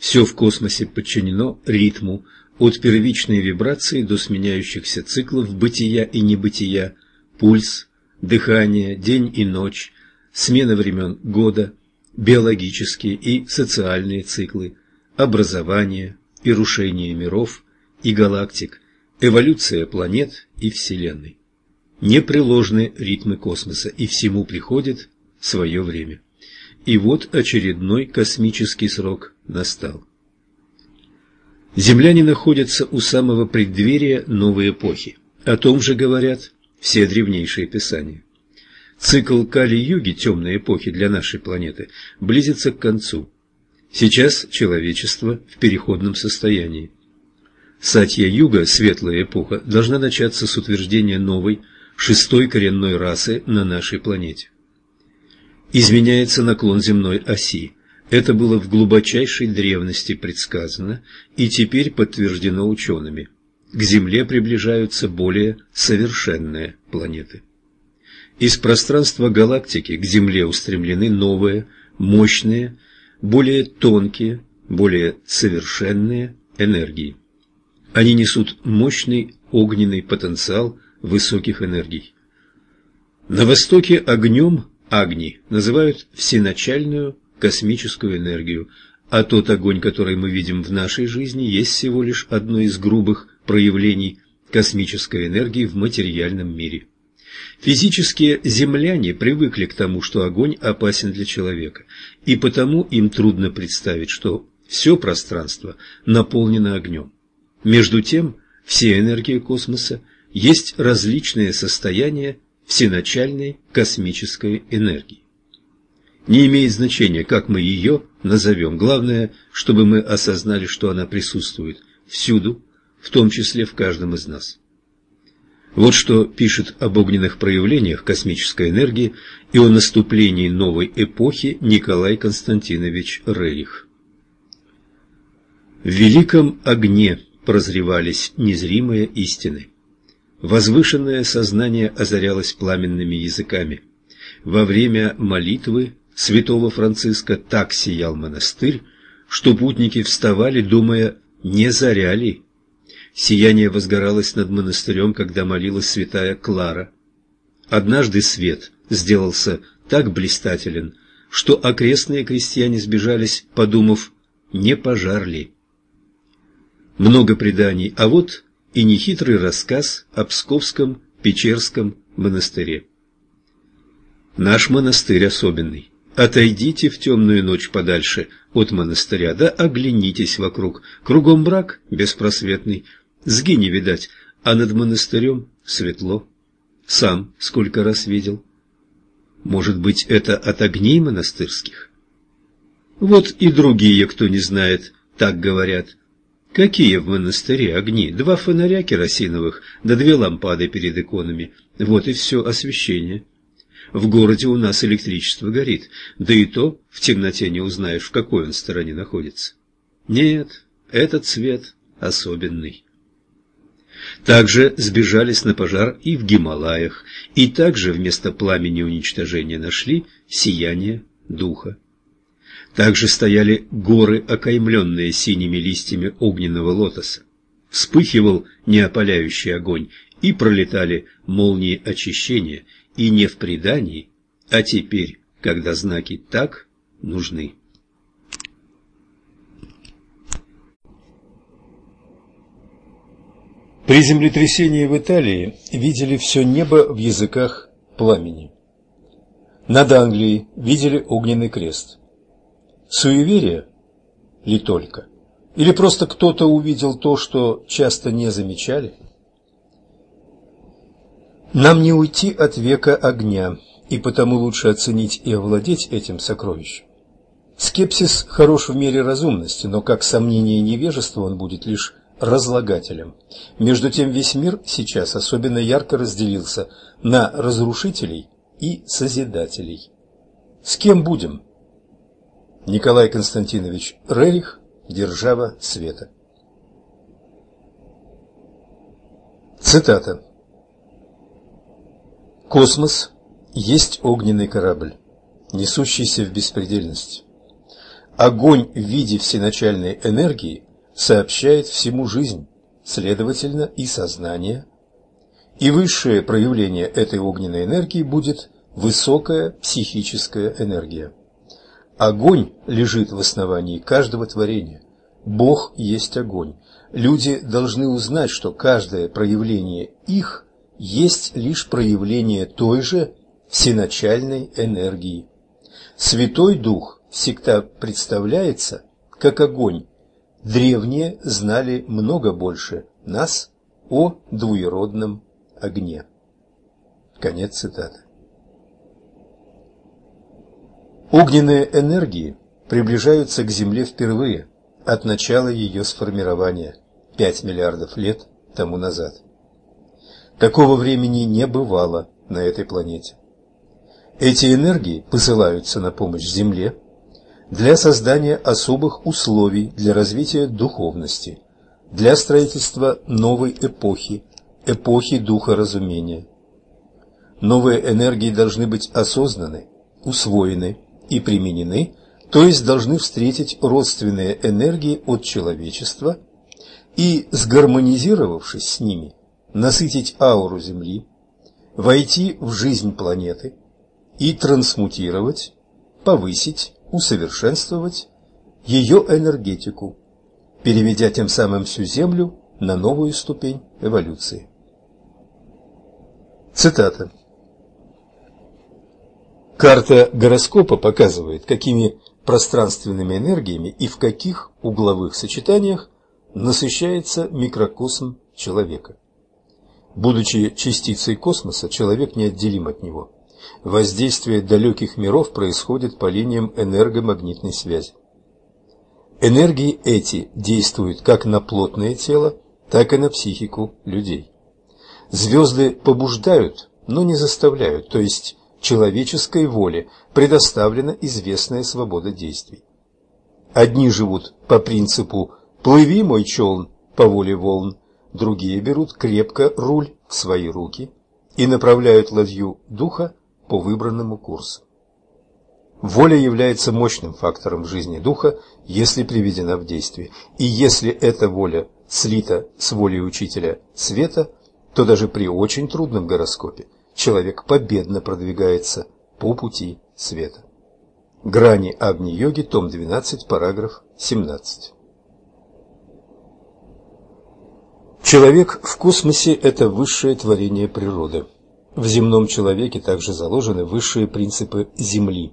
[SPEAKER 3] Все в космосе подчинено ритму, от первичной вибрации до сменяющихся циклов бытия и небытия, пульс, дыхание, день и ночь, смена времен года, биологические и социальные циклы, образование и рушение миров и галактик, эволюция планет и Вселенной. Непреложны ритмы космоса, и всему приходит свое время. И вот очередной космический срок настал. Земляне находятся у самого преддверия новой эпохи. О том же говорят все древнейшие писания. Цикл Кали-Юги темной эпохи для нашей планеты близится к концу. Сейчас человечество в переходном состоянии. Сатья-Юга, светлая эпоха, должна начаться с утверждения новой, шестой коренной расы на нашей планете. Изменяется наклон земной оси. Это было в глубочайшей древности предсказано и теперь подтверждено учеными. К Земле приближаются более совершенные планеты. Из пространства галактики к Земле устремлены новые, мощные, более тонкие, более совершенные энергии. Они несут мощный огненный потенциал высоких энергий. На Востоке огнем Агни называют всеначальную космическую энергию, а тот огонь, который мы видим в нашей жизни, есть всего лишь одно из грубых проявлений космической энергии в материальном мире. Физические земляне привыкли к тому, что огонь опасен для человека, и потому им трудно представить, что все пространство наполнено огнем. Между тем, все энергии космоса есть различные состояния всеначальной космической энергии. Не имеет значения, как мы ее назовем, главное, чтобы мы осознали, что она присутствует всюду, в том числе в каждом из нас. Вот что пишет об огненных проявлениях космической энергии и о наступлении новой эпохи Николай Константинович Рерих. В великом огне прозревались незримые истины. Возвышенное сознание озарялось пламенными языками. Во время молитвы святого Франциска так сиял монастырь, что путники вставали, думая, не заря ли. Сияние возгоралось над монастырем, когда молилась святая Клара. Однажды свет сделался так блистателен, что окрестные крестьяне сбежались, подумав, не пожар ли. Много преданий, а вот и нехитрый рассказ о Псковском Печерском монастыре. Наш монастырь особенный. Отойдите в темную ночь подальше от монастыря, да оглянитесь вокруг. Кругом брак беспросветный, сги не видать, а над монастырем светло. Сам сколько раз видел. Может быть, это от огней монастырских? Вот и другие, кто не знает, так говорят. Какие в монастыре огни? Два фонаря керосиновых, да две лампады перед иконами. Вот и все освещение. В городе у нас электричество горит, да и то в темноте не узнаешь, в какой он стороне находится. Нет, этот цвет особенный. Также сбежались на пожар и в Гималаях, и также вместо пламени уничтожения нашли сияние духа. Также стояли горы, окаймленные синими листьями огненного лотоса. Вспыхивал неопаляющий огонь, и пролетали молнии очищения, и не в предании, а теперь, когда знаки так нужны.
[SPEAKER 2] При землетрясении в Италии видели все небо в языках пламени. Над Англией видели огненный крест. Суеверие ли только? Или просто кто-то увидел то, что часто не замечали? Нам не уйти от века огня, и потому лучше оценить и овладеть этим сокровищем. Скепсис хорош в мере разумности, но как сомнение и невежество он будет лишь разлагателем. Между тем весь мир сейчас особенно ярко разделился на разрушителей и созидателей. С кем будем? Николай Константинович Рерих «Держава света». Цитата. Космос есть огненный корабль, несущийся в беспредельность. Огонь в виде всеначальной энергии сообщает всему жизнь, следовательно и сознание, и высшее проявление этой огненной энергии будет высокая психическая энергия. Огонь лежит в основании каждого творения. Бог есть огонь. Люди должны узнать, что каждое проявление их есть лишь проявление той же всеначальной энергии. Святой Дух всегда представляется как огонь. Древние знали много больше нас о двуеродном огне.
[SPEAKER 3] Конец цитаты. Огненные энергии приближаются к Земле впервые от начала ее сформирования 5 миллиардов лет тому назад. Такого времени не бывало на этой планете. Эти энергии посылаются на помощь Земле для создания особых условий для развития духовности, для строительства новой эпохи, эпохи духа разумения. Новые энергии должны быть осознаны, усвоены и применены, то есть должны встретить родственные энергии от человечества и, сгармонизировавшись с ними, насытить ауру Земли, войти в жизнь планеты и трансмутировать, повысить, усовершенствовать ее энергетику, переведя тем самым всю Землю на новую ступень эволюции. Цитата. Карта гороскопа показывает, какими пространственными энергиями и в каких угловых сочетаниях насыщается микрокосм человека. Будучи частицей космоса, человек неотделим от него. Воздействие далеких миров происходит по линиям энергомагнитной связи. Энергии эти действуют как на плотное тело, так и на психику людей. Звезды побуждают, но не заставляют, то есть человеческой воле предоставлена известная свобода действий. Одни живут по принципу «плыви, мой челн, по воле волн», другие берут крепко руль в свои руки и направляют ладью духа по выбранному курсу. Воля является мощным фактором в жизни духа, если приведена в действие. И если эта воля слита с волей учителя света, то даже при очень трудном гороскопе человек победно продвигается по пути света. Грани Агни-йоги, том 12, параграф 17. Человек в космосе – это высшее творение природы. В земном человеке также заложены высшие принципы Земли,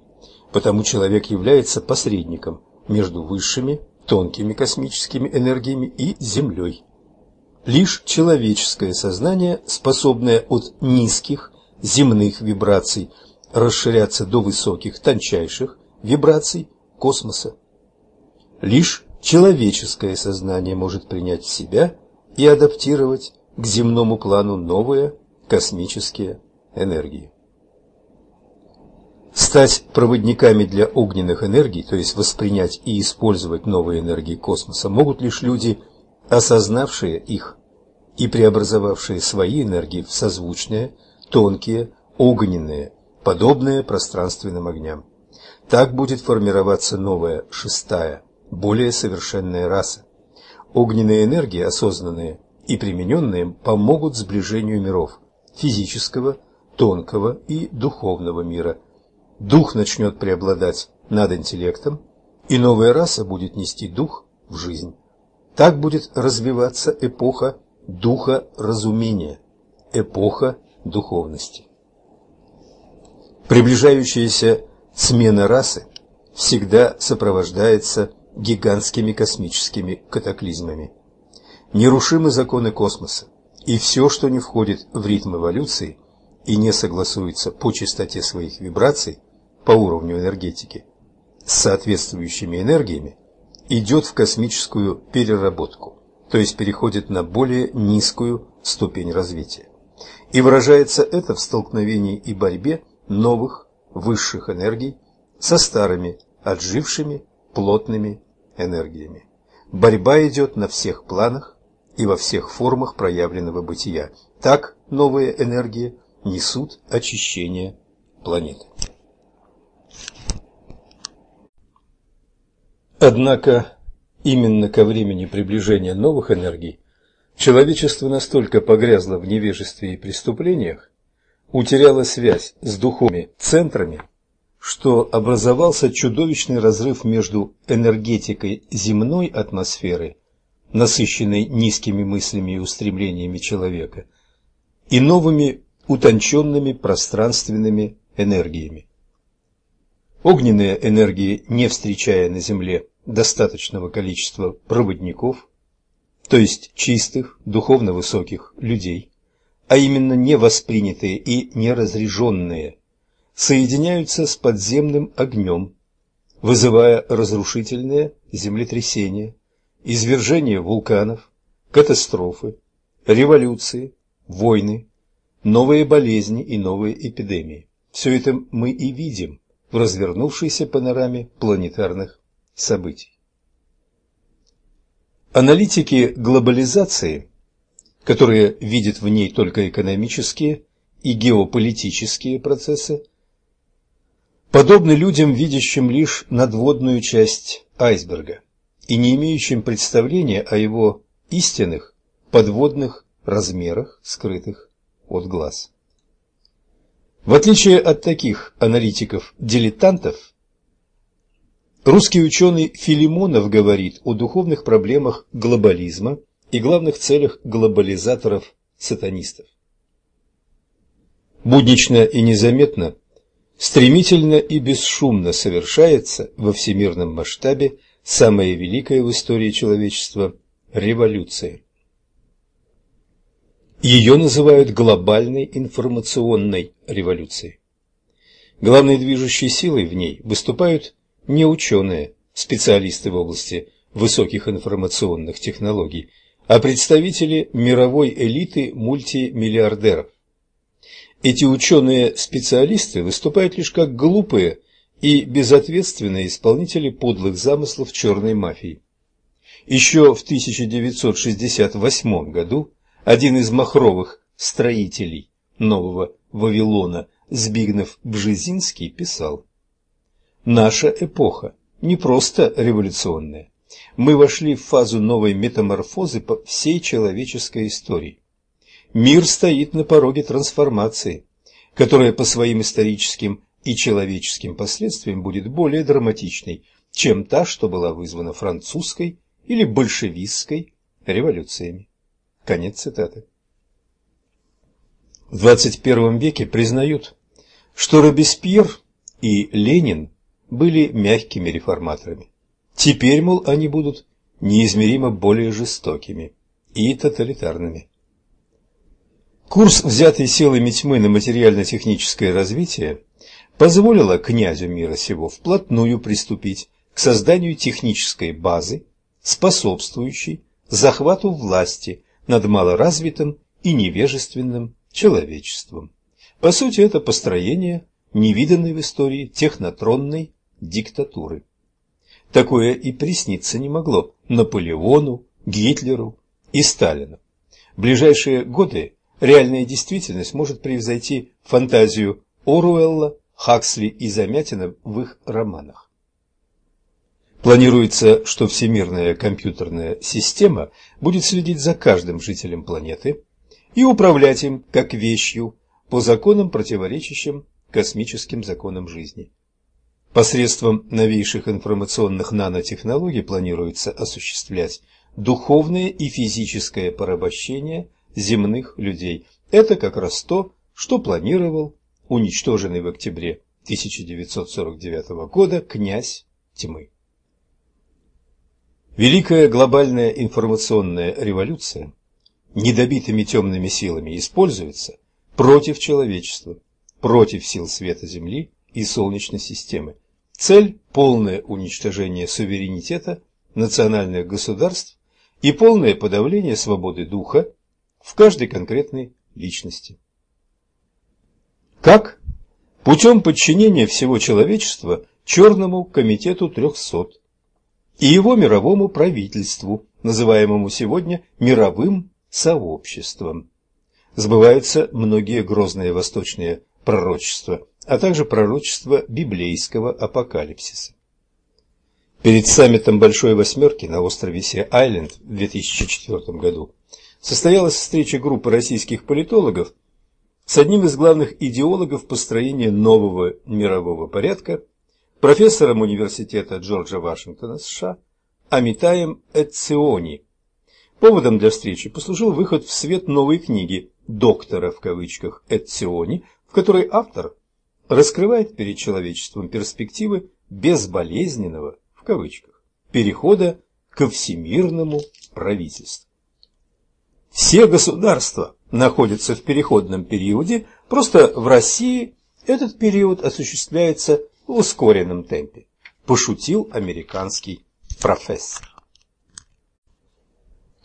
[SPEAKER 3] потому человек является посредником между высшими, тонкими космическими энергиями и Землей. Лишь человеческое сознание, способное от низких земных вибраций расширяться до высоких, тончайших вибраций космоса. Лишь человеческое сознание может принять в себя и адаптировать к земному плану новые космические энергии. Стать проводниками для огненных энергий, то есть воспринять и использовать новые энергии космоса, могут лишь люди, осознавшие их и преобразовавшие свои энергии в созвучные, тонкие, огненные, подобные пространственным огням. Так будет формироваться новая, шестая, более совершенная раса. Огненные энергии, осознанные и примененные, помогут сближению миров – физического, тонкого и духовного мира. Дух начнет преобладать над интеллектом, и новая раса будет нести дух в жизнь. Так будет развиваться эпоха духа разумения, эпоха духовности. Приближающаяся смена расы всегда сопровождается гигантскими космическими катаклизмами. Нерушимы законы космоса, и все, что не входит в ритм эволюции и не согласуется по частоте своих вибраций, по уровню энергетики, с соответствующими энергиями, идет в космическую переработку то есть переходит на более низкую ступень развития. И выражается это в столкновении и борьбе новых высших энергий со старыми, отжившими плотными энергиями. Борьба идет на всех планах и во всех формах проявленного бытия. Так новые энергии несут очищение планеты. Однако Именно ко времени приближения новых энергий человечество настолько погрязло в невежестве и преступлениях, утеряло связь с духовными центрами, что образовался чудовищный разрыв между энергетикой земной атмосферы, насыщенной низкими мыслями и устремлениями человека, и новыми утонченными пространственными энергиями. Огненные энергии, не встречая на Земле достаточного количества проводников, то есть чистых, духовно высоких людей, а именно невоспринятые и неразряженные, соединяются с подземным огнем, вызывая разрушительные землетрясения, извержения вулканов, катастрофы, революции, войны, новые болезни и новые эпидемии. Все это мы и видим в развернувшейся панораме планетарных событий. Аналитики глобализации, которые видят в ней только экономические и геополитические процессы, подобны людям, видящим лишь надводную часть айсберга и не имеющим представления о его истинных подводных размерах, скрытых от глаз. В отличие от таких аналитиков-дилетантов, русский ученый Филимонов говорит о духовных проблемах глобализма и главных целях глобализаторов-сатанистов. Буднично и незаметно, стремительно и бесшумно совершается во всемирном масштабе самая великая в истории человечества революция. Ее называют глобальной информационной революцией. Главной движущей силой в ней выступают не ученые, специалисты в области высоких информационных технологий, а представители мировой элиты мультимиллиардеров. Эти ученые-специалисты выступают лишь как глупые и безответственные исполнители подлых замыслов черной мафии. Еще в 1968 году один из махровых строителей нового Вавилона, Збигнев Бжезинский, писал «Наша эпоха не просто революционная. Мы вошли в фазу новой метаморфозы по всей человеческой истории. Мир стоит на пороге трансформации, которая по своим историческим и человеческим последствиям будет более драматичной, чем та, что была вызвана французской или большевистской революциями. Конец цитаты. В 21 веке признают, что Робеспьер и Ленин были мягкими реформаторами. Теперь, мол, они будут неизмеримо более жестокими и тоталитарными. Курс, взятый силами тьмы на материально-техническое развитие, позволило князю мира сего вплотную приступить к созданию технической базы, способствующей захвату власти над малоразвитым и невежественным человечеством. По сути, это построение невиданной в истории технотронной диктатуры. Такое и присниться не могло Наполеону, Гитлеру и Сталину. В ближайшие годы реальная действительность может превзойти фантазию Оруэлла, Хаксли и Замятина в их романах. Планируется, что всемирная компьютерная система будет следить за каждым жителем планеты и управлять им как вещью по законам, противоречащим космическим законам жизни. Посредством новейших информационных нанотехнологий планируется осуществлять духовное и физическое порабощение земных людей. Это как раз то, что планировал уничтоженный в октябре 1949 года князь тьмы. Великая глобальная информационная революция недобитыми темными силами используется против человечества, против сил света Земли и Солнечной системы. Цель – полное уничтожение суверенитета национальных государств и полное подавление свободы духа в каждой конкретной личности. Как? Путем подчинения всего человечества Черному комитету трехсот и его мировому правительству, называемому сегодня мировым сообществом. Сбываются многие грозные восточные пророчества, а также пророчества библейского апокалипсиса. Перед саммитом Большой Восьмерки на острове Си-Айленд в 2004 году состоялась встреча группы российских политологов с одним из главных идеологов построения нового мирового порядка профессором университета Джорджа Вашингтона США Амитаем Эцциони. Поводом для встречи послужил выход в свет новой книги «Доктора» в кавычках Эциони, в которой автор раскрывает перед человечеством перспективы безболезненного в кавычках перехода ко всемирному правительству. Все государства находится в переходном периоде, просто в России этот период осуществляется в ускоренном темпе, пошутил американский профессор.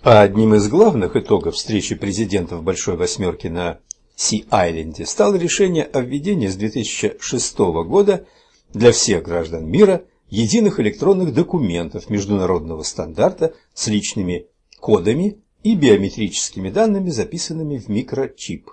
[SPEAKER 3] А одним из главных итогов встречи президентов Большой Восьмерки на Си-Айленде стало решение о введении с 2006 года для всех граждан мира единых электронных документов международного стандарта с личными кодами и биометрическими данными, записанными в микрочип.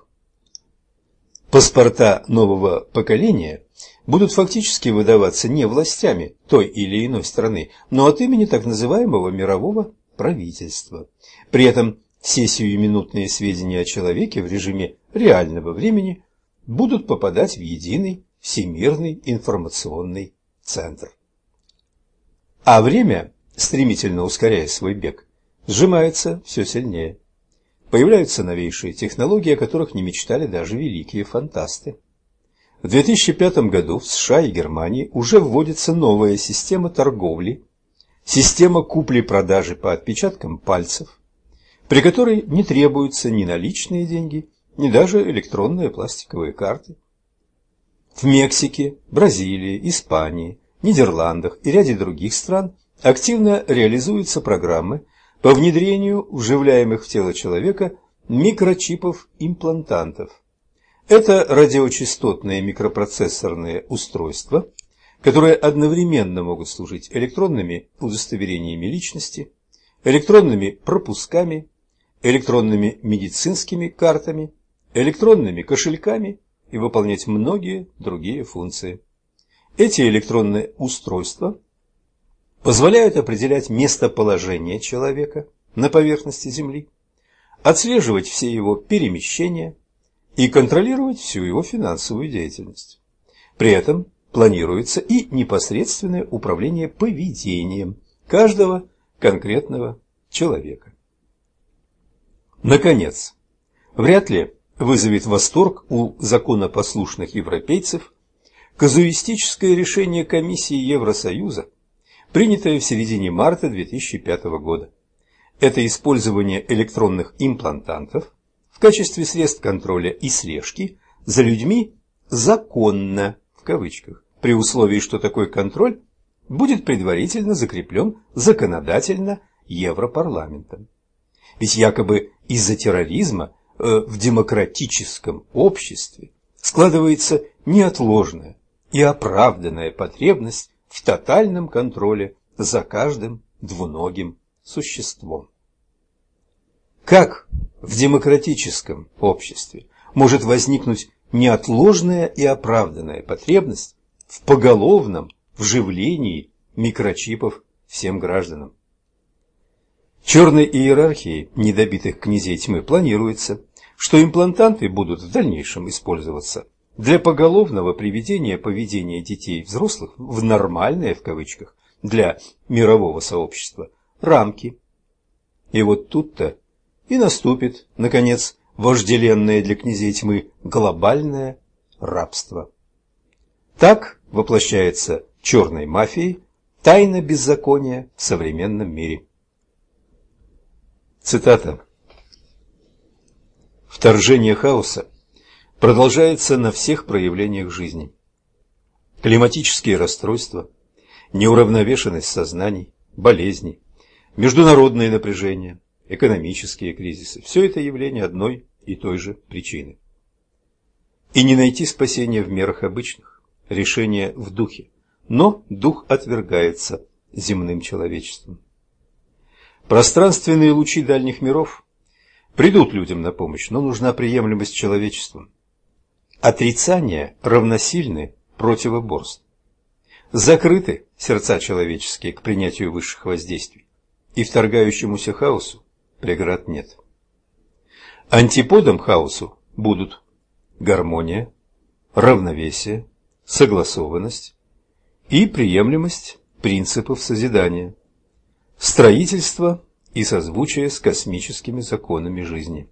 [SPEAKER 3] Паспорта нового поколения будут фактически выдаваться не властями той или иной страны, но от имени так называемого мирового правительства. При этом все сиюминутные сведения о человеке в режиме реального времени будут попадать в единый всемирный информационный центр. А время, стремительно ускоряя свой бег, сжимается все сильнее. Появляются новейшие технологии, о которых не мечтали даже великие фантасты. В 2005 году в США и Германии уже вводится новая система торговли, система купли-продажи по отпечаткам пальцев, при которой не требуются ни наличные деньги, ни даже электронные пластиковые карты. В Мексике, Бразилии, Испании, Нидерландах и ряде других стран активно реализуются программы по внедрению вживляемых в тело человека микрочипов-имплантантов. Это радиочастотные микропроцессорные устройства, которые одновременно могут служить электронными удостоверениями личности, электронными пропусками, электронными медицинскими картами, электронными кошельками и выполнять многие другие функции. Эти электронные устройства позволяют определять местоположение человека на поверхности Земли, отслеживать все его перемещения и контролировать всю его финансовую деятельность. При этом планируется и непосредственное управление поведением каждого конкретного человека. Наконец, вряд ли вызовет восторг у законопослушных европейцев казуистическое решение комиссии Евросоюза, принятое в середине марта 2005 года. Это использование электронных имплантантов качестве средств контроля и слежки за людьми «законно» в кавычках, при условии, что такой контроль будет предварительно закреплен законодательно Европарламентом. Ведь якобы из-за терроризма э, в демократическом обществе складывается неотложная и оправданная потребность в тотальном контроле за каждым двуногим существом. Как в демократическом обществе может возникнуть неотложная и оправданная потребность в поголовном вживлении микрочипов всем гражданам? Черной иерархией недобитых князей тьмы планируется, что имплантанты будут в дальнейшем использоваться для поголовного приведения поведения детей и взрослых в «нормальные» в кавычках для мирового сообщества рамки. И вот тут-то и наступит, наконец, вожделенное для князей тьмы глобальное рабство. Так воплощается черной мафией тайна беззакония в современном мире. Цитата. Вторжение хаоса продолжается на всех проявлениях жизни. Климатические расстройства, неуравновешенность сознаний, болезни, международные напряжения, экономические кризисы – все это явление одной и той же причины. И не найти спасения в мерах обычных, решение в духе, но дух отвергается земным человечеством. Пространственные лучи дальних миров придут людям на помощь, но нужна приемлемость человечеством. Отрицание равносильны противоборств. Закрыты сердца человеческие к принятию высших воздействий, и вторгающемуся хаосу преград нет. Антиподом хаосу будут гармония, равновесие, согласованность и приемлемость принципов созидания – строительство и созвучие с космическими законами жизни.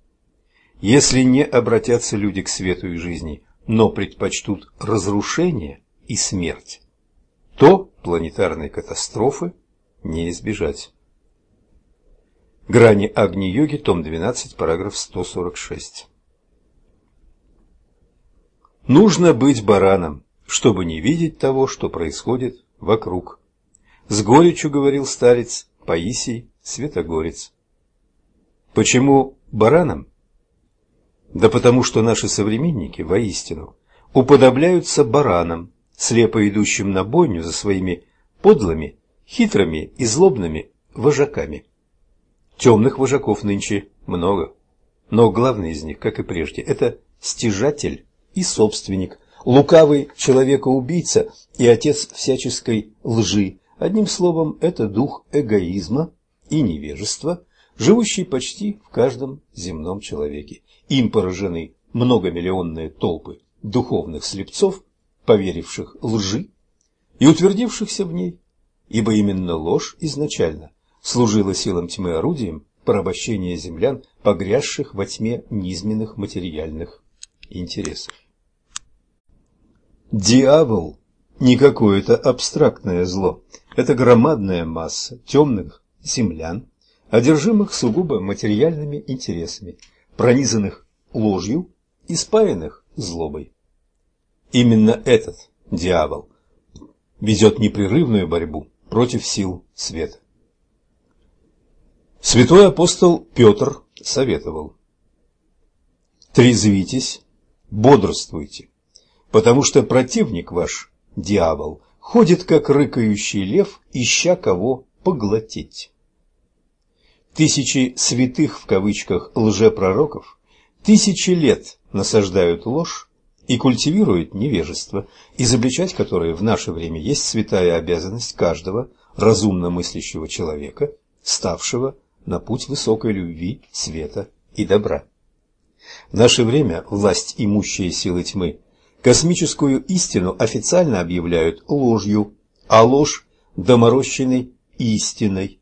[SPEAKER 3] Если не обратятся люди к свету и жизни, но предпочтут разрушение и смерть, то планетарной катастрофы не избежать. Грани Агни-йоги, том 12, параграф 146. Нужно быть бараном, чтобы не видеть того, что происходит вокруг. С горечью говорил старец Паисий Святогорец. Почему бараном? Да потому что наши современники, воистину, уподобляются баранам, слепо идущим на бойню за своими подлыми, хитрыми и злобными вожаками. Темных вожаков нынче много, но главный из них, как и прежде, это стяжатель и собственник, лукавый человека-убийца и отец всяческой лжи. Одним словом, это дух эгоизма и невежества, живущий почти в каждом земном человеке. Им поражены многомиллионные толпы духовных слепцов, поверивших лжи и утвердившихся в ней, ибо именно ложь изначально служила силам тьмы орудием порабощения землян, погрязших во тьме низменных материальных интересов. Дьявол не какое-то абстрактное зло, это громадная масса темных землян, одержимых сугубо материальными интересами, пронизанных ложью и спаянных злобой. Именно этот дьявол ведет непрерывную борьбу против сил света. Святой апостол Петр советовал «Трезвитесь, бодрствуйте, потому что противник ваш, дьявол, ходит, как рыкающий лев, ища кого поглотить». Тысячи «святых» в кавычках лжепророков тысячи лет насаждают ложь и культивируют невежество, изобличать которое в наше время есть святая обязанность каждого разумно мыслящего человека, ставшего на путь высокой любви, света и добра. В наше время власть имущие силы тьмы космическую истину официально объявляют ложью, а ложь – доморощенной истиной.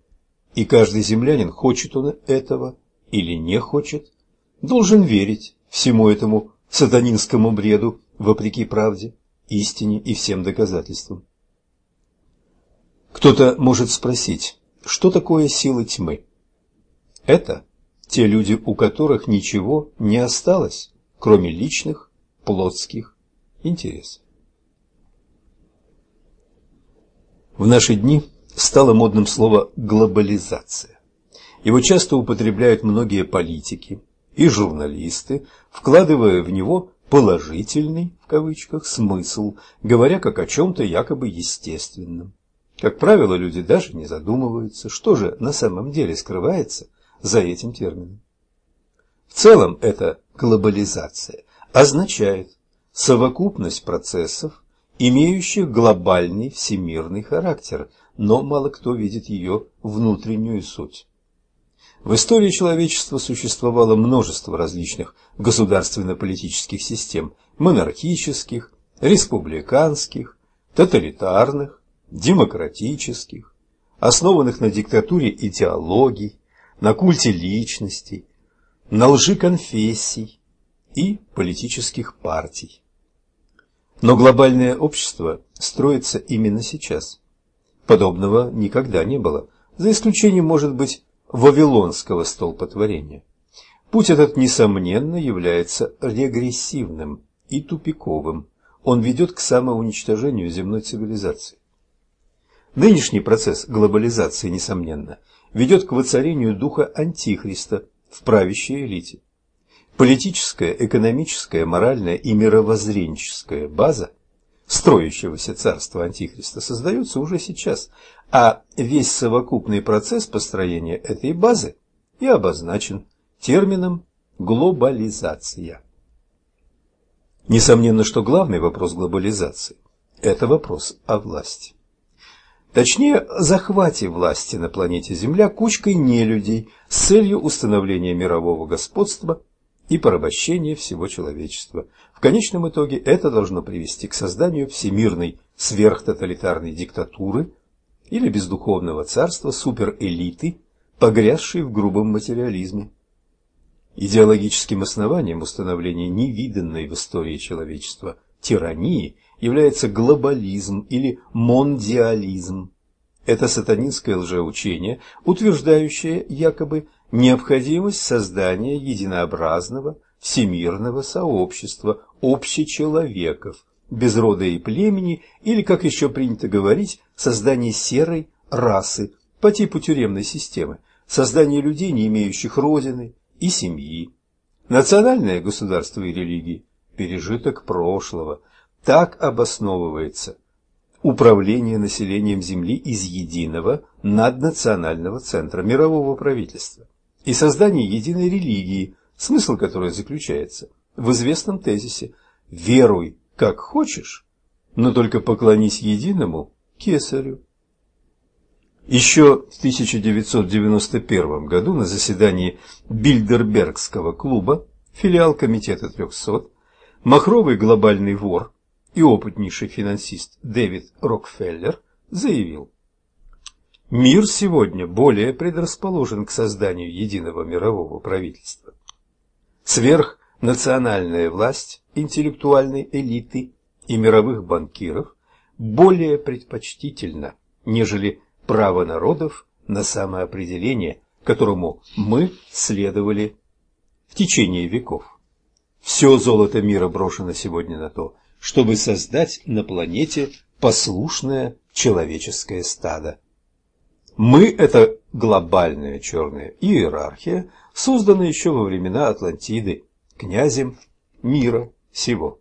[SPEAKER 3] И каждый землянин, хочет он этого или не хочет, должен верить всему этому сатанинскому бреду, вопреки правде, истине и всем доказательствам. Кто-то может спросить, что такое силы тьмы? Это те люди, у которых ничего не осталось, кроме личных плотских интересов. В наши дни стало модным слово «глобализация». Его часто употребляют многие политики и журналисты, вкладывая в него «положительный» в кавычках смысл, говоря как о чем-то якобы естественном. Как правило, люди даже не задумываются, что же на самом деле скрывается за этим термином. В целом эта глобализация означает совокупность процессов, имеющих глобальный всемирный характер, но мало кто видит ее внутреннюю суть. В истории человечества существовало множество различных государственно-политических систем – монархических, республиканских, тоталитарных, демократических, основанных на диктатуре идеологий, на культе личностей, на лжи конфессий и политических партий. Но глобальное общество строится именно сейчас. Подобного никогда не было, за исключением, может быть, вавилонского столпотворения. Путь этот, несомненно, является регрессивным и тупиковым. Он ведет к самоуничтожению земной цивилизации. Нынешний процесс глобализации, несомненно, ведет к воцарению духа Антихриста в правящей элите. Политическая, экономическая, моральная и мировоззренческая база строящегося царства Антихриста создается уже сейчас, а весь совокупный процесс построения этой базы и обозначен термином глобализация. Несомненно, что главный вопрос глобализации – это вопрос о власти. Точнее, захвате власти на планете Земля кучкой нелюдей с целью установления мирового господства и порабощения всего человечества. В конечном итоге это должно привести к созданию всемирной сверхтоталитарной диктатуры или бездуховного царства суперэлиты, погрязшей в грубом материализме. Идеологическим основанием установления невиданной в истории человечества тирании – является глобализм или мондиализм. Это сатанинское лжеучение, утверждающее якобы необходимость создания единообразного всемирного сообщества общечеловеков, без рода и племени, или, как еще принято говорить, создание серой расы по типу тюремной системы, создание людей, не имеющих родины и семьи. Национальное государство и религии – пережиток прошлого. Так обосновывается управление населением Земли из единого наднационального центра мирового правительства и создание единой религии, смысл которой заключается в известном тезисе «веруй как хочешь, но только поклонись единому кесарю». Еще в 1991 году на заседании Бильдербергского клуба, филиал Комитета 300, махровый глобальный вор и опытнейший финансист Дэвид Рокфеллер заявил, Мир сегодня более предрасположен к созданию единого мирового правительства. Сверхнациональная власть интеллектуальной элиты и мировых банкиров более предпочтительна, нежели право народов на самоопределение, которому мы следовали в течение веков. Все золото мира брошено сегодня на то, чтобы создать на планете послушное человеческое стадо. Мы – это глобальная черная иерархия, созданная еще во времена Атлантиды, князем мира сего.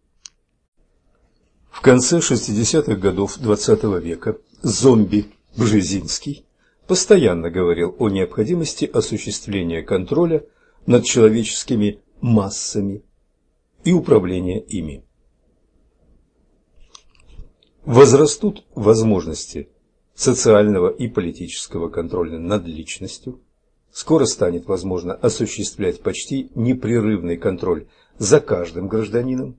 [SPEAKER 3] В конце 60-х годов XX -го века зомби Бжезинский постоянно говорил о необходимости осуществления контроля над человеческими массами и управления ими. Возрастут возможности социального и политического контроля над личностью, скоро станет возможно осуществлять почти непрерывный контроль за каждым гражданином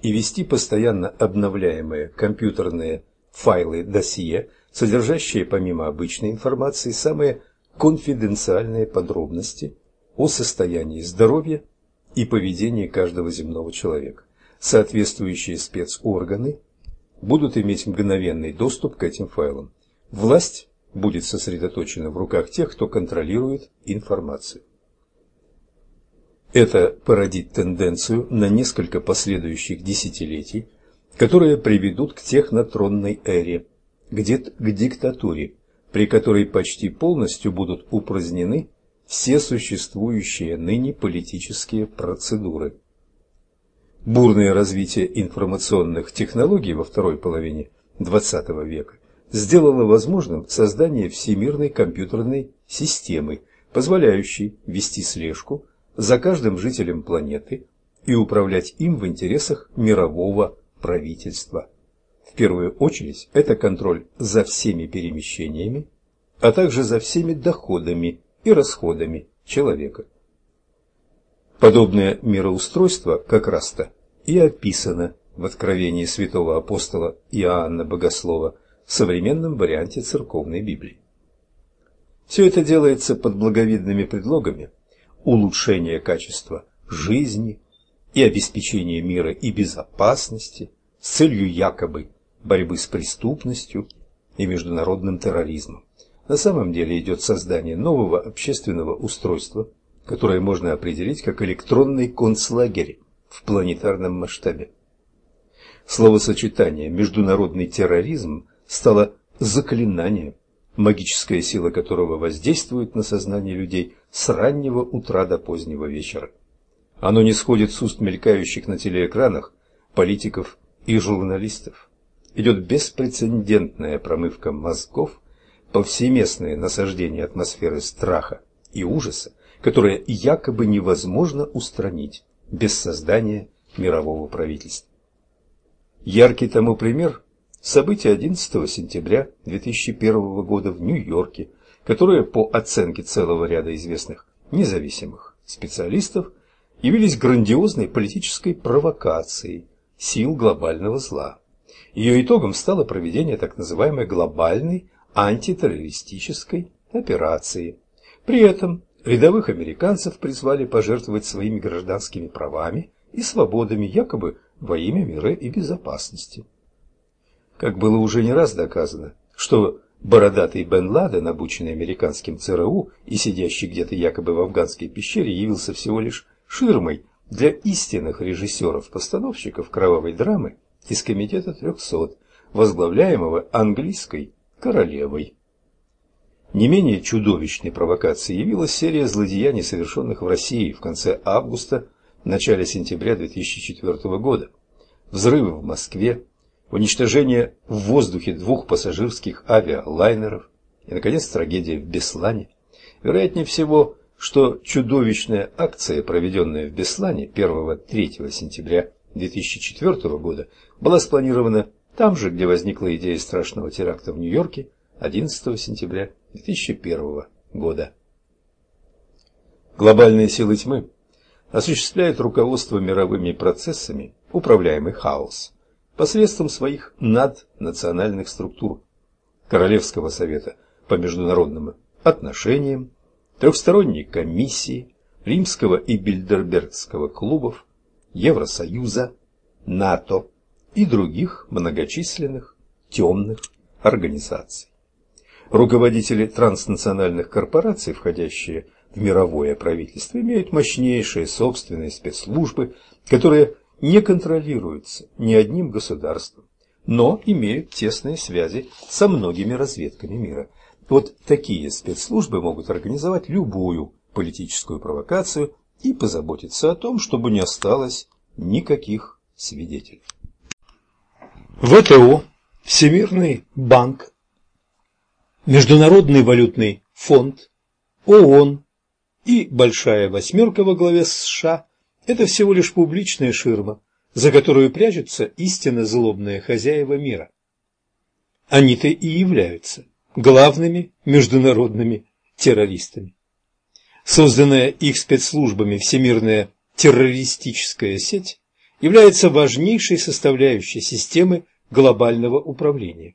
[SPEAKER 3] и вести постоянно обновляемые компьютерные файлы досье, содержащие помимо обычной информации самые конфиденциальные подробности о состоянии здоровья и поведении каждого земного человека. Соответствующие спецорганы будут иметь мгновенный доступ к этим файлам. Власть будет сосредоточена в руках тех, кто контролирует информацию. Это породит тенденцию на несколько последующих десятилетий, которые приведут к технотронной эре, где к диктатуре, при которой почти полностью будут упразднены все существующие ныне политические процедуры. Бурное развитие информационных технологий во второй половине XX века сделало возможным создание всемирной компьютерной системы, позволяющей вести слежку за каждым жителем планеты и управлять им в интересах мирового правительства. В первую очередь это контроль за всеми перемещениями, а также за всеми доходами и расходами человека. Подобное мироустройство как раз-то и описано в Откровении святого апостола Иоанна Богослова в современном варианте церковной Библии. Все это делается под благовидными предлогами улучшения качества жизни и обеспечения мира и безопасности с целью якобы борьбы с преступностью и международным терроризмом. На самом деле идет создание нового общественного устройства, которое можно определить как электронный концлагерь в планетарном масштабе. Словосочетание «международный терроризм» стало заклинанием, магическая сила которого воздействует на сознание людей с раннего утра до позднего вечера. Оно не сходит с уст мелькающих на телеэкранах политиков и журналистов. Идет беспрецедентная промывка мозгов, повсеместное насаждение атмосферы страха и ужаса, которое якобы невозможно устранить без создания мирового правительства. Яркий тому пример – события 11 сентября 2001 года в Нью-Йорке, которые, по оценке целого ряда известных независимых специалистов, явились грандиозной политической провокацией сил глобального зла. Ее итогом стало проведение так называемой глобальной антитеррористической операции. При этом рядовых американцев призвали пожертвовать своими гражданскими правами и свободами якобы во имя мира и безопасности. Как было уже не раз доказано, что бородатый Бен Ладен, обученный американским ЦРУ и сидящий где-то якобы в афганской пещере, явился всего лишь ширмой для истинных режиссеров-постановщиков кровавой драмы из Комитета 300, возглавляемого английской королевой. Не менее чудовищной провокацией явилась серия злодеяний, совершенных в России в конце августа, начале сентября 2004 года. Взрывы в Москве, уничтожение в воздухе двух пассажирских авиалайнеров и, наконец, трагедия в Беслане. Вероятнее всего, что чудовищная акция, проведенная в Беслане 1-3 сентября 2004 года, была спланирована там же, где возникла идея страшного теракта в Нью-Йорке 11 сентября 2001 года. Глобальные силы тьмы осуществляют руководство мировыми процессами, управляемый хаос, посредством своих наднациональных структур Королевского совета по международным отношениям, трехсторонней комиссии, Римского и Бильдербергского клубов, Евросоюза, НАТО и других многочисленных темных организаций. Руководители транснациональных корпораций, входящие в мировое правительство, имеют мощнейшие собственные спецслужбы, которые не контролируются ни одним государством, но имеют тесные связи со многими разведками мира. Вот такие спецслужбы могут организовать любую политическую провокацию и позаботиться о том, чтобы не осталось никаких свидетелей. ВТО, Всемирный банк, Международный валютный фонд, ООН и Большая восьмерка во главе США – это всего лишь публичная ширма, за которую прячутся истинно злобные хозяева мира. Они-то и являются главными международными террористами. Созданная их спецслужбами Всемирная террористическая сеть является важнейшей составляющей системы глобального управления.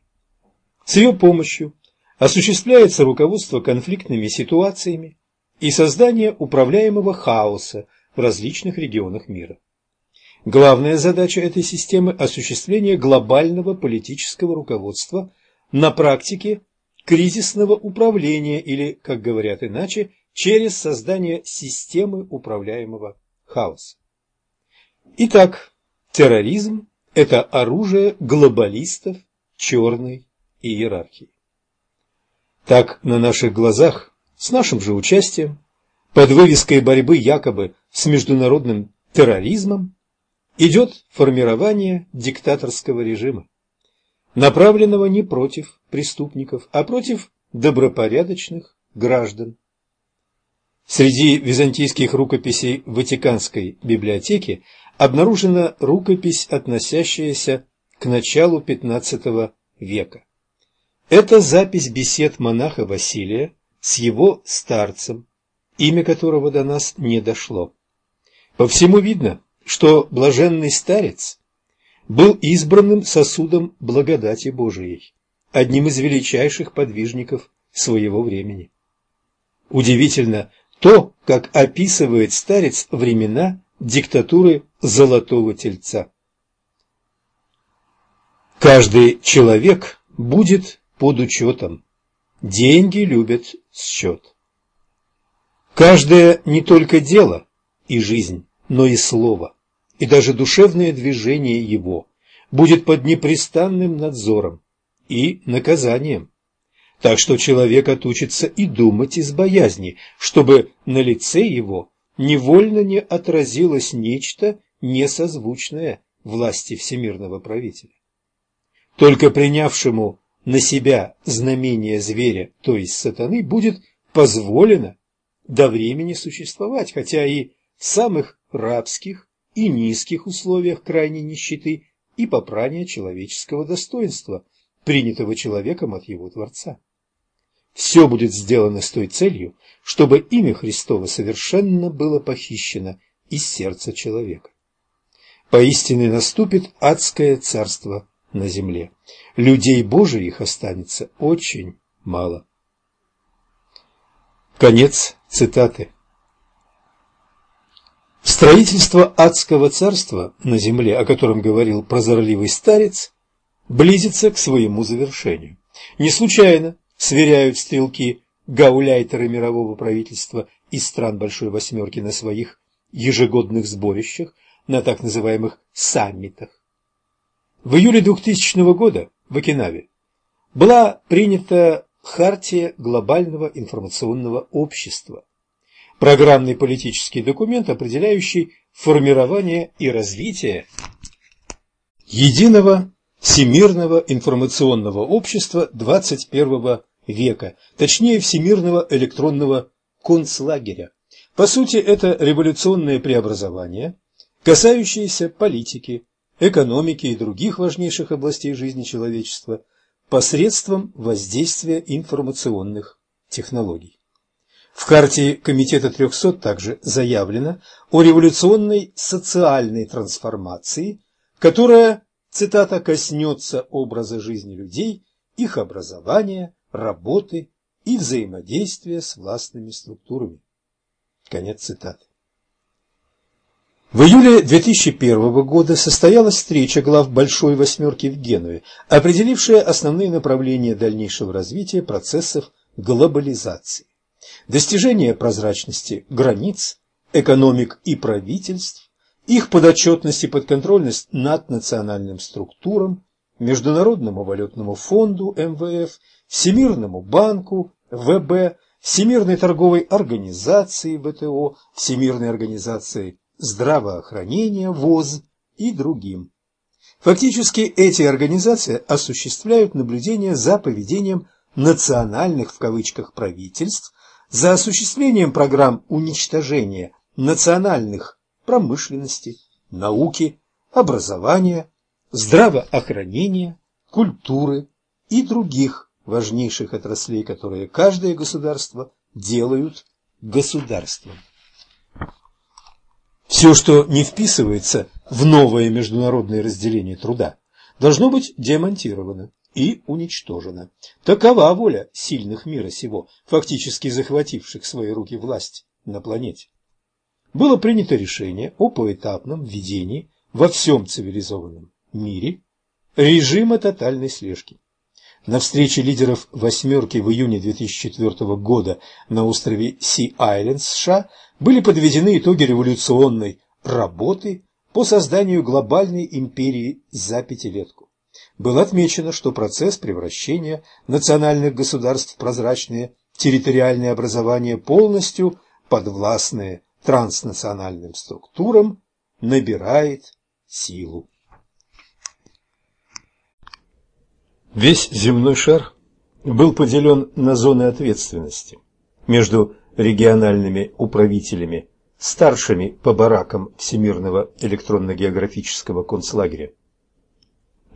[SPEAKER 3] С ее помощью осуществляется руководство конфликтными ситуациями и создание управляемого хаоса в различных регионах мира. Главная задача этой системы – осуществление глобального политического руководства на практике кризисного управления или, как говорят иначе, через создание системы управляемого хаоса. Итак, терроризм – это оружие глобалистов черной иерархии. Так, на наших глазах, с нашим же участием, под вывеской борьбы якобы с международным терроризмом, идет формирование диктаторского режима, направленного не против преступников, а против добропорядочных граждан. Среди византийских рукописей Ватиканской библиотеки обнаружена рукопись, относящаяся к началу XV века. Это запись бесед монаха Василия с его старцем, имя которого до нас не дошло. По всему видно, что блаженный старец был избранным сосудом благодати Божией, одним из величайших подвижников своего времени. Удивительно то, как описывает старец времена диктатуры Золотого Тельца. Каждый человек будет под учетом. Деньги любят счет. Каждое не только дело и жизнь, но и слово, и даже душевное движение его будет под непрестанным надзором и наказанием. Так что человек отучится и думать из боязни, чтобы на лице его невольно не отразилось нечто несозвучное власти всемирного правителя. Только принявшему на себя знамение зверя, то есть сатаны, будет позволено до времени существовать, хотя и в самых рабских и низких условиях крайней нищеты и попрания человеческого достоинства, принятого человеком от его Творца. Все будет сделано с той целью, чтобы имя Христово совершенно было похищено из сердца человека. Поистине наступит адское царство на земле. Людей Божиих останется очень мало. Конец цитаты. Строительство адского царства на земле, о котором говорил прозорливый старец, близится к своему завершению.
[SPEAKER 1] Не случайно сверяют стрелки гауляйтеры мирового правительства из стран Большой Восьмерки на своих ежегодных сборищах, на так называемых саммитах. В июле 2000 года в Окинаве была принята Хартия глобального информационного общества, программный политический документ, определяющий формирование и развитие единого всемирного информационного общества 21 века, точнее всемирного электронного концлагеря. По сути, это революционное преобразование, касающееся политики, экономики и других важнейших областей жизни человечества посредством воздействия информационных технологий. В карте Комитета 300 также заявлено о революционной социальной трансформации, которая, цитата, «коснется образа жизни людей, их образования, работы и взаимодействия с властными структурами». Конец цитаты. В июле 2001 года состоялась встреча глав Большой Восьмерки в Генуе, определившая основные направления дальнейшего развития процессов глобализации. Достижение прозрачности границ, экономик и правительств, их подотчетность и подконтрольность над национальным структурам, Международному валютному фонду МВФ, Всемирному банку ВБ, Всемирной торговой организации ВТО, Всемирной организации здравоохранения ВОЗ и другим. Фактически эти организации осуществляют наблюдение за поведением национальных в кавычках правительств, за осуществлением программ уничтожения национальных промышленности, науки, образования, здравоохранения, культуры и других важнейших отраслей, которые каждое государство делают государством. Все, что не вписывается в новое международное разделение труда, должно быть демонтировано и уничтожено. Такова воля сильных мира сего, фактически захвативших в свои руки власть на планете. Было принято решение о поэтапном введении во всем цивилизованном мире режима тотальной слежки. На встрече лидеров «восьмерки» в июне 2004 года на острове Си-Айленд, США, были подведены итоги революционной работы по созданию глобальной империи за пятилетку. Было отмечено, что процесс превращения национальных государств в прозрачные территориальные образования полностью подвластные транснациональным структурам набирает силу.
[SPEAKER 2] Весь земной шар был поделен на зоны ответственности между региональными управителями, старшими по баракам Всемирного электронно-географического концлагеря.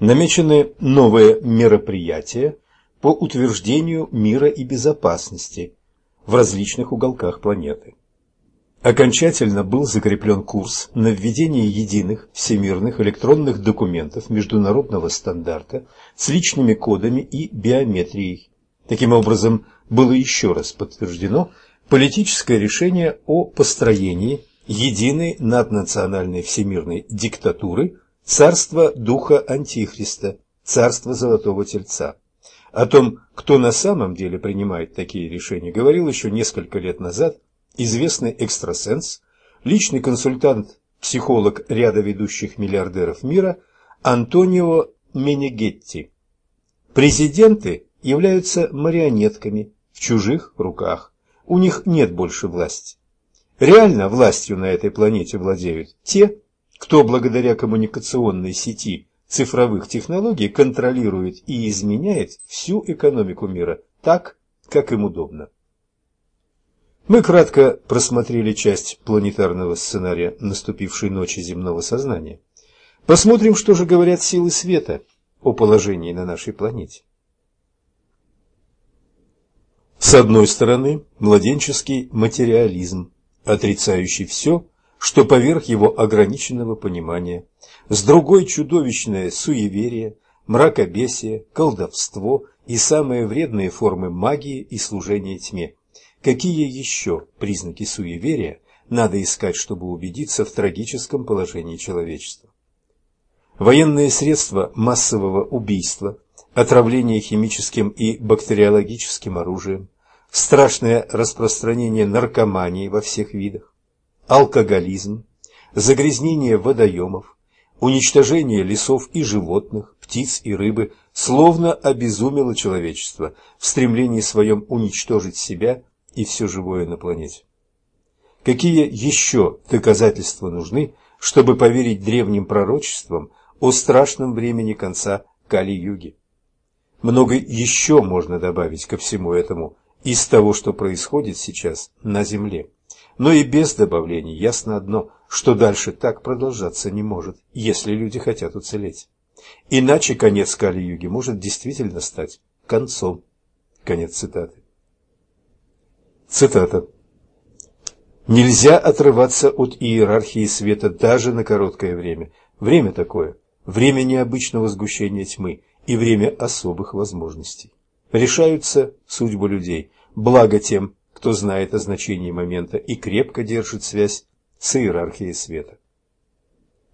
[SPEAKER 2] Намечены новые мероприятия по утверждению мира и безопасности в различных уголках планеты. Окончательно был закреплен курс на введение единых всемирных электронных документов международного стандарта с личными кодами и биометрией. Таким образом, было еще раз подтверждено политическое решение о построении единой наднациональной всемирной диктатуры царства духа Антихриста, царства Золотого Тельца. О том, кто на самом деле принимает такие решения, говорил еще несколько лет назад известный экстрасенс, личный консультант, психолог ряда ведущих миллиардеров мира Антонио Менегетти. Президенты являются марионетками в чужих руках. У них нет больше власти. Реально властью на этой планете владеют те, кто благодаря коммуникационной сети цифровых технологий контролирует и изменяет всю экономику мира так, как им удобно. Мы кратко просмотрели часть планетарного сценария наступившей ночи земного сознания. Посмотрим, что же говорят силы света о положении на нашей планете. С одной стороны, младенческий материализм, отрицающий все, что поверх его ограниченного понимания. С другой – чудовищное суеверие, мракобесие, колдовство и самые вредные формы магии и служения тьме – Какие еще признаки суеверия надо искать, чтобы убедиться в трагическом положении человечества? Военные средства массового убийства
[SPEAKER 3] отравление химическим и бактериологическим оружием, страшное распространение наркомании во всех видах, алкоголизм, загрязнение водоемов, уничтожение лесов и животных, птиц и рыбы, словно обезумело человечество в стремлении своем уничтожить себя и все живое на планете. Какие еще доказательства нужны, чтобы поверить древним пророчествам о страшном времени конца Кали-юги? Много еще можно добавить ко всему этому из того, что происходит сейчас на Земле. Но и без добавлений ясно одно, что дальше так продолжаться не может, если люди хотят уцелеть. Иначе конец Кали-юги может действительно стать концом. Конец цитаты. Цитата. Нельзя отрываться от иерархии света даже на короткое время. Время такое, время необычного сгущения тьмы и время особых возможностей. Решаются судьбы людей, благо тем, кто знает о значении момента и крепко держит связь с иерархией света.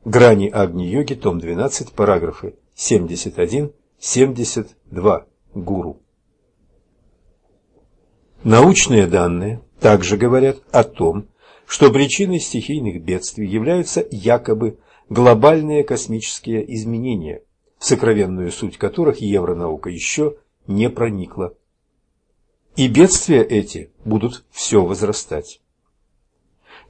[SPEAKER 3] Грани Агни-йоги, том 12, параграфы 71-72. Гуру. Научные данные также говорят о том, что причиной стихийных бедствий являются якобы глобальные космические изменения, в сокровенную суть которых евронаука еще не проникла. И бедствия эти будут все возрастать.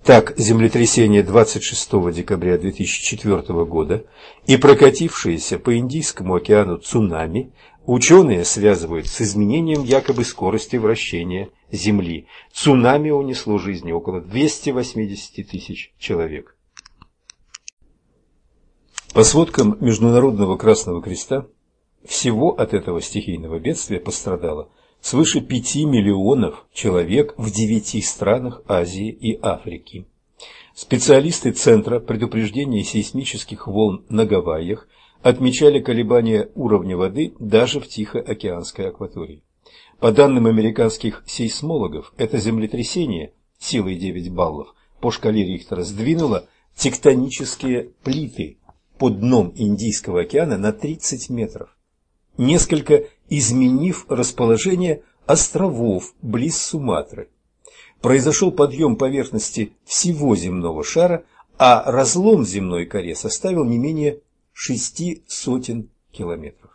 [SPEAKER 3] Так, землетрясение 26 декабря 2004 года и прокатившиеся по Индийскому океану цунами ученые связывают с изменением якобы скорости вращения Земли. Цунами унесло жизни около 280 тысяч человек. По сводкам Международного Красного Креста, всего от этого стихийного бедствия пострадало свыше 5 миллионов человек в 9 странах Азии и Африки. Специалисты Центра предупреждения сейсмических волн на Гавайях отмечали колебания уровня воды даже в Тихоокеанской акватории. По данным американских сейсмологов, это землетрясение силой 9 баллов по шкале Рихтера сдвинуло тектонические плиты под дном Индийского океана на 30 метров, несколько изменив расположение островов близ Суматры. Произошел подъем поверхности всего земного шара, а разлом земной коре составил не менее шести сотен километров.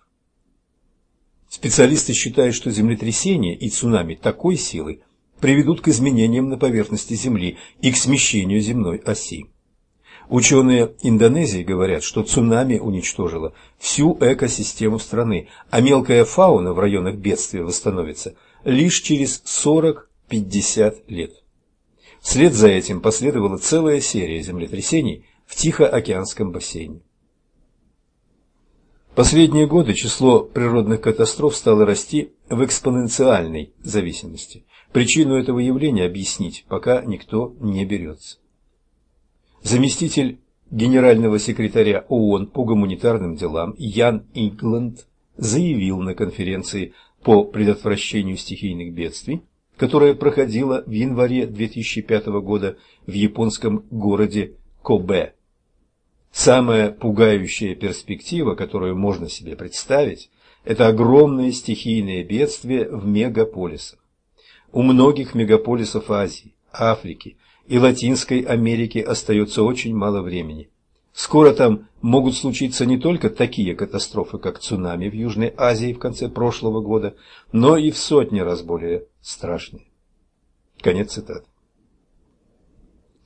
[SPEAKER 3] Специалисты считают, что землетрясения и цунами такой силы приведут к изменениям на поверхности Земли и к смещению земной оси. Ученые Индонезии говорят, что цунами уничтожило всю экосистему страны, а мелкая фауна в районах бедствия восстановится лишь через 40-50 лет. Вслед за этим последовала целая серия землетрясений в Тихоокеанском бассейне. Последние годы число природных катастроф стало расти в экспоненциальной зависимости. Причину этого явления объяснить пока никто не берется. Заместитель генерального секретаря ООН по гуманитарным делам Ян Ингланд заявил на конференции по предотвращению стихийных бедствий, которая проходила в январе 2005 года в японском городе Кобе. Самая пугающая перспектива, которую можно себе представить, это огромные стихийные бедствия в мегаполисах. У многих мегаполисов Азии, Африки, и Латинской Америке остается очень мало времени. Скоро там могут случиться не только такие катастрофы, как цунами в Южной Азии в конце прошлого года, но и в сотни раз более страшные. Конец цитаты.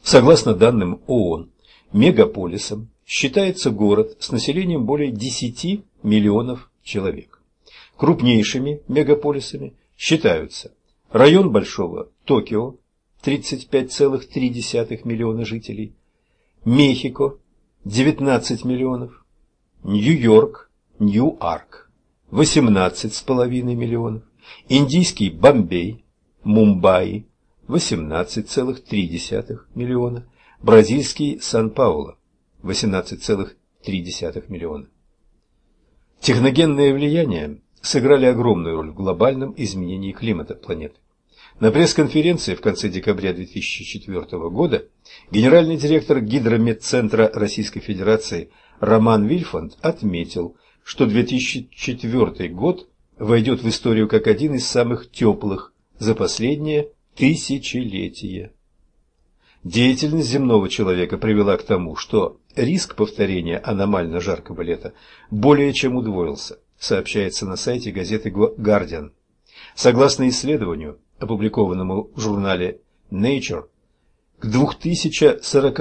[SPEAKER 3] Согласно данным ООН, мегаполисом считается город с населением более 10 миллионов человек. Крупнейшими мегаполисами считаются район Большого Токио 35,3 миллиона жителей, Мехико 19 миллионов, Нью-Йорк, Нью-Арк 18,5 миллионов, Индийский Бомбей, Мумбаи 18,3 миллиона, Бразильский Сан-Пауло 18,3 миллиона. Техногенное влияние сыграли огромную роль в глобальном изменении климата планеты. На пресс-конференции в конце декабря 2004 года генеральный директор Гидрометцентра Российской Федерации Роман Вильфанд отметил, что 2004 год войдет в историю как один из самых теплых за последнее тысячелетие. Деятельность земного человека привела к тому, что риск повторения аномально жаркого лета более чем удвоился, сообщается на сайте газеты «Гардиан». Согласно исследованию, опубликованному в журнале Nature, к 2040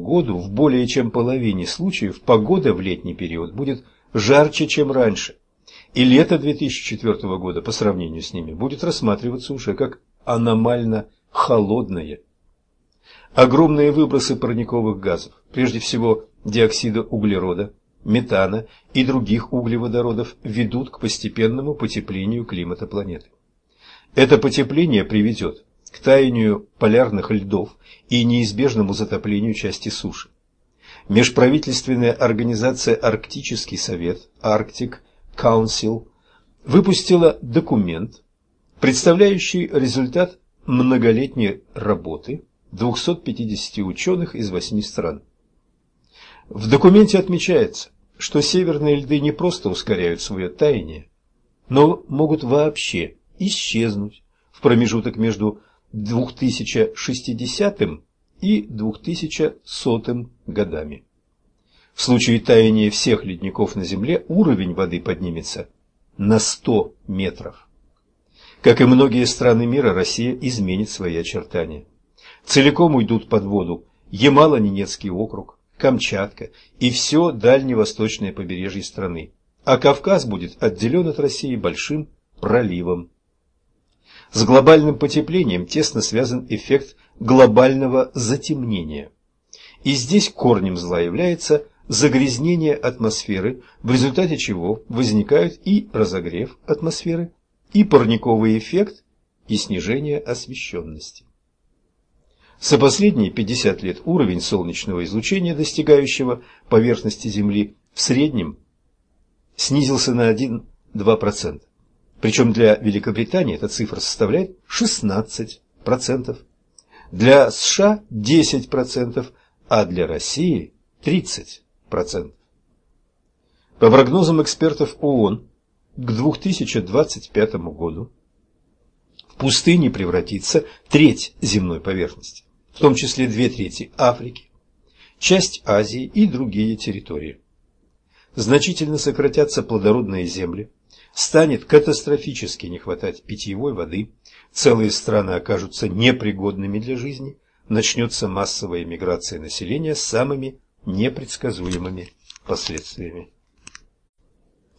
[SPEAKER 3] году в более чем половине случаев погода в летний период будет жарче, чем раньше, и лето 2004 года по сравнению с ними будет рассматриваться уже как аномально холодное. Огромные выбросы парниковых газов, прежде всего диоксида углерода, метана и других углеводородов, ведут к постепенному потеплению климата планеты. Это потепление приведет к таянию полярных льдов и неизбежному затоплению части суши. Межправительственная организация Арктический совет, Arctic Council, выпустила документ, представляющий результат многолетней работы 250 ученых из восьми стран. В документе отмечается, что северные льды не просто ускоряют свое таяние, но могут вообще исчезнуть в промежуток между 2060 и 2100 годами. В случае таяния всех ледников на Земле уровень воды поднимется на 100 метров. Как и многие страны мира, Россия изменит свои очертания. Целиком уйдут под воду Ямало-Ненецкий округ, Камчатка и все дальневосточное побережье страны, а Кавказ будет отделен от России большим проливом. С глобальным потеплением тесно связан эффект глобального затемнения. И здесь корнем зла является загрязнение атмосферы, в результате чего возникают и разогрев атмосферы, и парниковый эффект, и снижение освещенности. За последние 50 лет уровень солнечного излучения, достигающего поверхности Земли, в среднем снизился на 1-2%. Причем для Великобритании эта цифра составляет 16%, для США 10%, а для России 30%. По прогнозам экспертов ООН, к 2025 году в пустыне превратится треть земной поверхности, в том числе две трети Африки, часть Азии и другие территории. Значительно сократятся плодородные земли, станет катастрофически не хватать питьевой воды, целые страны окажутся непригодными для жизни, начнется массовая миграция населения с самыми непредсказуемыми последствиями.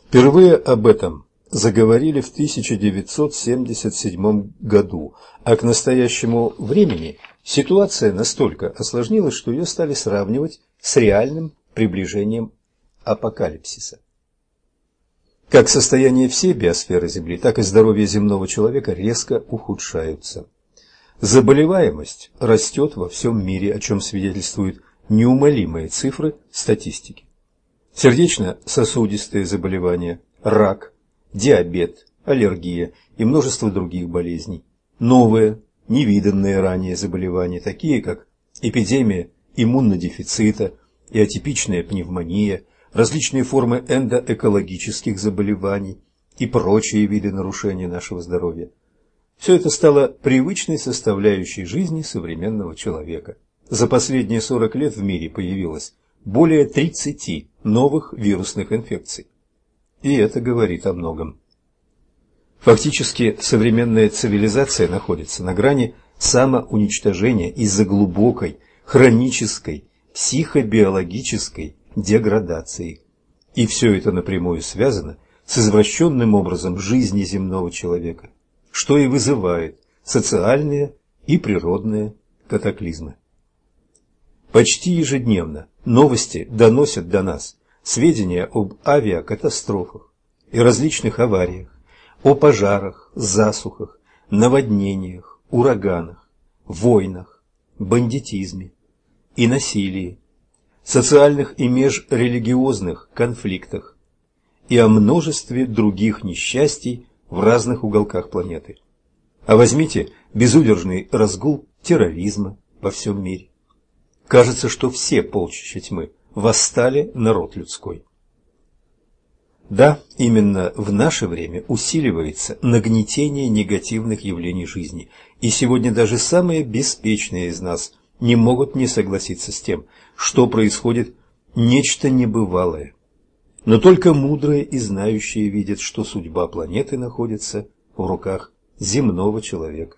[SPEAKER 3] Впервые об этом заговорили в 1977 году, а к настоящему времени ситуация настолько осложнилась, что ее стали сравнивать с реальным приближением апокалипсиса. Как состояние всей биосферы Земли, так и здоровье земного человека резко ухудшаются. Заболеваемость растет во всем мире, о чем свидетельствуют неумолимые цифры статистики. Сердечно-сосудистые заболевания, рак, диабет, аллергия и множество других болезней. Новые, невиданные ранее заболевания, такие как эпидемия иммунодефицита и атипичная пневмония – различные формы эндоэкологических заболеваний и прочие виды нарушения нашего здоровья. Все это стало привычной составляющей жизни современного человека. За последние 40 лет в мире появилось более 30 новых вирусных инфекций. И это говорит о многом. Фактически современная цивилизация находится на грани самоуничтожения из-за глубокой, хронической, психобиологической деградации. И все это напрямую связано с извращенным образом жизни земного человека, что и вызывает социальные и природные катаклизмы. Почти ежедневно новости доносят до нас сведения об авиакатастрофах и различных авариях, о пожарах, засухах, наводнениях, ураганах, войнах, бандитизме и насилии, социальных и межрелигиозных конфликтах и о множестве других несчастий в разных уголках планеты. А возьмите безудержный разгул терроризма во всем мире. Кажется, что все полчища тьмы восстали народ людской. Да, именно в наше время усиливается нагнетение негативных явлений жизни, и сегодня даже самые беспечные из нас не могут не согласиться с тем, что происходит нечто небывалое. Но только мудрые и знающие видят, что судьба планеты находится в руках земного человека.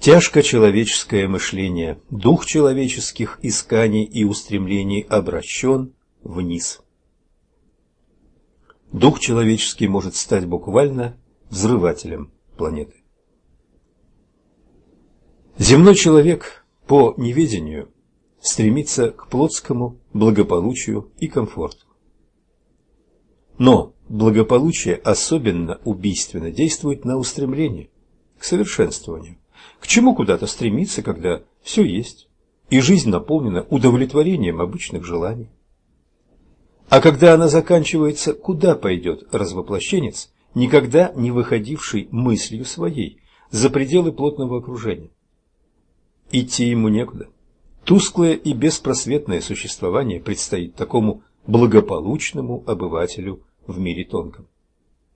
[SPEAKER 3] Тяжко человеческое мышление, дух человеческих исканий и устремлений обращен вниз. Дух человеческий может стать буквально взрывателем планеты. Земной человек по неведению стремится к плотскому благополучию и комфорту. Но благополучие особенно убийственно действует на устремление к совершенствованию. К чему куда-то стремиться, когда все есть, и жизнь наполнена удовлетворением обычных желаний? А когда она заканчивается, куда пойдет развоплощенец, никогда не выходивший мыслью своей за пределы плотного окружения? Идти ему некуда. Тусклое и беспросветное существование предстоит такому благополучному обывателю в мире тонком.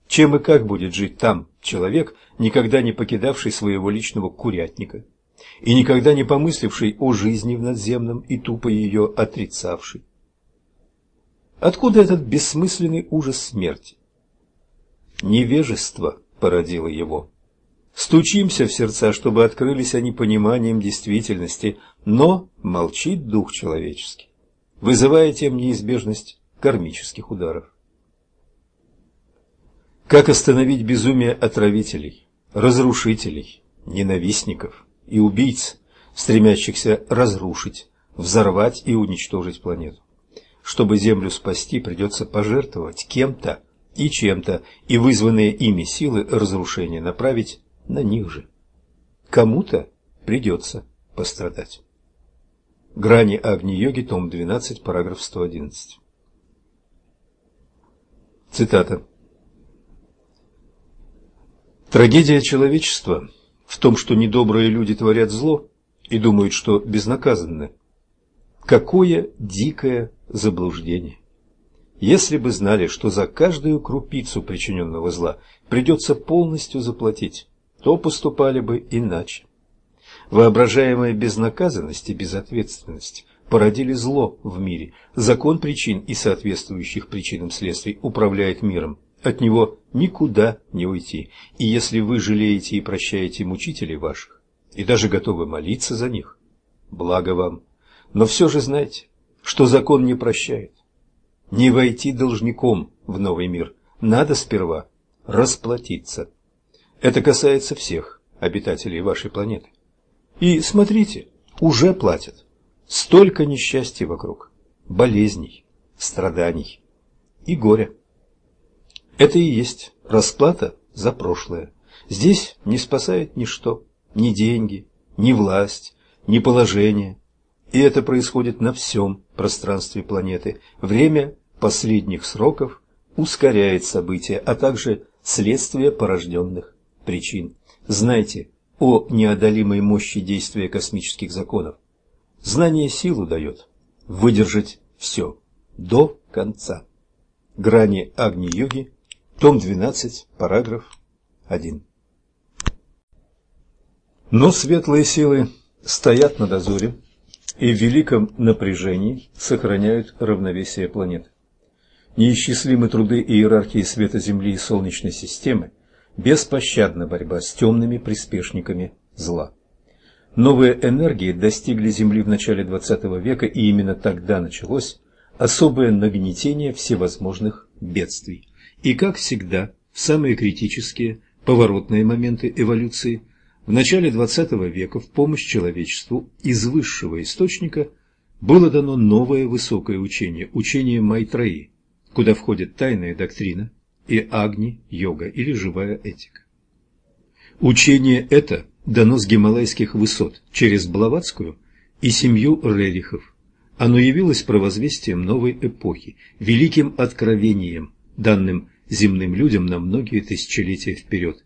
[SPEAKER 3] Чем и как будет жить там человек, никогда не покидавший своего личного курятника и никогда не помысливший о жизни в надземном и тупо ее отрицавший? Откуда этот бессмысленный ужас смерти? Невежество породило его. Стучимся в сердца, чтобы открылись они пониманием действительности, но молчит дух человеческий, вызывая тем неизбежность кармических ударов. Как остановить безумие отравителей, разрушителей, ненавистников и убийц, стремящихся разрушить, взорвать и уничтожить планету? Чтобы Землю спасти, придется пожертвовать кем-то и чем-то, и вызванные ими силы разрушения направить на них же. Кому-то придется пострадать. Грани Агни-йоги, том 12, параграф 111. Цитата. Трагедия человечества в том, что недобрые люди творят зло и думают, что безнаказанны. Какое дикое заблуждение! Если бы знали, что за каждую крупицу причиненного зла придется полностью заплатить, то поступали бы иначе. Воображаемая безнаказанность и безответственность породили зло в мире. Закон причин и соответствующих причинам следствий управляет миром. От него никуда не уйти. И если вы жалеете и прощаете мучителей ваших, и даже готовы молиться за них, благо вам. Но все же знайте, что закон не прощает. Не войти должником в новый мир. Надо сперва расплатиться. Это касается всех обитателей вашей планеты. И смотрите, уже платят. Столько несчастья вокруг, болезней, страданий и горя. Это и есть расплата за прошлое. Здесь не спасает ничто, ни деньги, ни власть, ни положение. И это происходит на всем пространстве планеты. Время последних сроков ускоряет события, а также следствие порожденных причин. Знайте о неодолимой мощи действия космических законов. Знание силу дает выдержать все до конца. Грани Агни-йоги, том 12, параграф 1. Но светлые силы стоят на дозоре и в великом напряжении сохраняют равновесие планет. Неисчислимы труды иерархии света Земли и Солнечной системы, беспощадна борьба с темными приспешниками зла. Новые энергии достигли Земли в начале XX века, и именно тогда началось особое нагнетение всевозможных бедствий. И, как всегда, в самые критические, поворотные моменты эволюции, в начале XX века в помощь человечеству из высшего источника было дано новое высокое учение, учение Майтраи, куда входит тайная доктрина, и агни-йога или живая этика. Учение это дано с гималайских высот через Блаватскую и семью Рерихов. Оно явилось провозвестием новой эпохи, великим откровением, данным земным людям на многие тысячелетия вперед.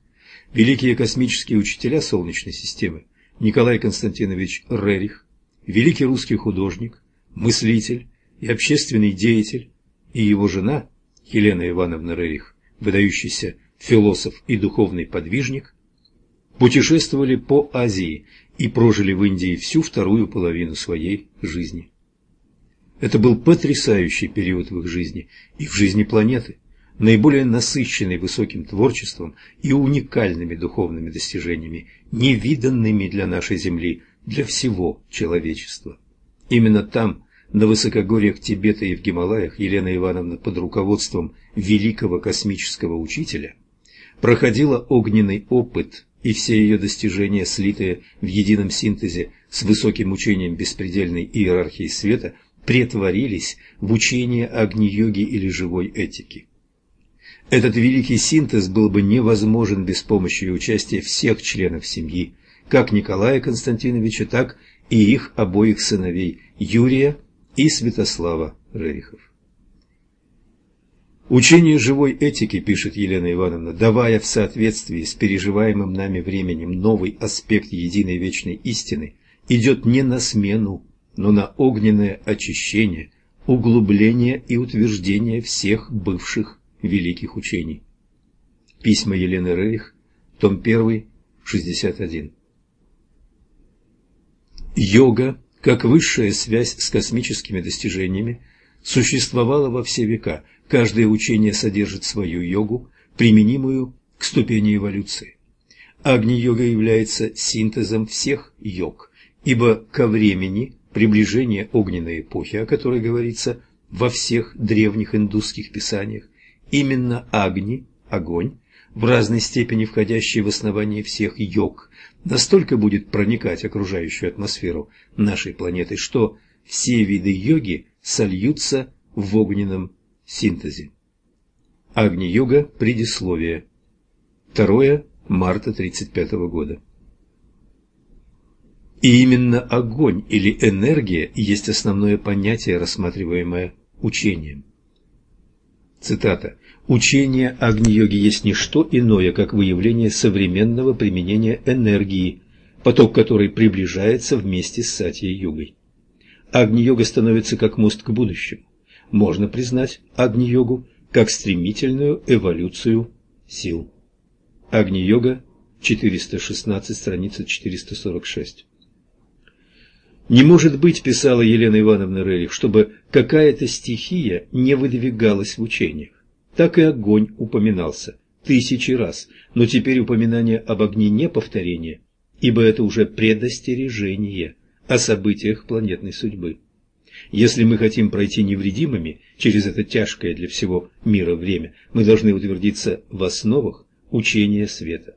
[SPEAKER 3] Великие космические учителя Солнечной системы Николай Константинович Рерих, великий русский художник, мыслитель и общественный деятель и его жена, Елена Ивановна Рерих, выдающийся философ и духовный подвижник, путешествовали по Азии и прожили в Индии всю вторую половину своей жизни. Это был потрясающий период в их жизни и в жизни планеты, наиболее насыщенный высоким творчеством и уникальными духовными достижениями, невиданными для нашей Земли, для всего человечества. Именно там, на высокогорьях Тибета и в Гималаях, Елена Ивановна под руководством великого космического учителя проходила огненный опыт и все ее достижения, слитые в едином синтезе с высоким учением беспредельной иерархии света, претворились в учение Агни-йоги или живой этики. Этот великий синтез был бы невозможен без помощи и участия всех членов семьи, как Николая Константиновича, так и их обоих сыновей Юрия и Святослава Рерихов. Учение живой этики, пишет Елена Ивановна, давая в соответствии с переживаемым нами временем новый аспект единой вечной истины, идет не на смену, но на огненное очищение, углубление и утверждение всех бывших великих учений. Письма Елены Рерих, том 1, 61. Йога, как высшая связь с космическими достижениями, существовала во все века – Каждое учение содержит свою йогу, применимую к ступени эволюции. Агни-йога является синтезом всех йог, ибо ко времени приближения огненной эпохи, о которой говорится во всех древних индусских писаниях, именно Агни, огонь, в разной степени входящий в основание всех йог, настолько будет проникать окружающую атмосферу нашей планеты, что все виды йоги сольются в огненном синтезе. Агни-йога. Предисловие. 2 марта 1935 года. И именно огонь или энергия есть основное понятие, рассматриваемое учением. Цитата. «Учение Агни-йоги есть не что иное, как выявление современного применения энергии, поток которой приближается вместе с Сатьей-йогой. Агни-йога становится как мост к будущему можно признать Агни-йогу как стремительную эволюцию сил. Агни-йога, 416, страница 446. Не может быть, писала Елена Ивановна Рерих, чтобы какая-то стихия не выдвигалась в учениях. Так и огонь упоминался тысячи раз, но теперь упоминание об огне не повторение, ибо это уже предостережение о событиях планетной судьбы. Если мы хотим пройти невредимыми через это тяжкое для всего мира время, мы должны утвердиться в основах учения света.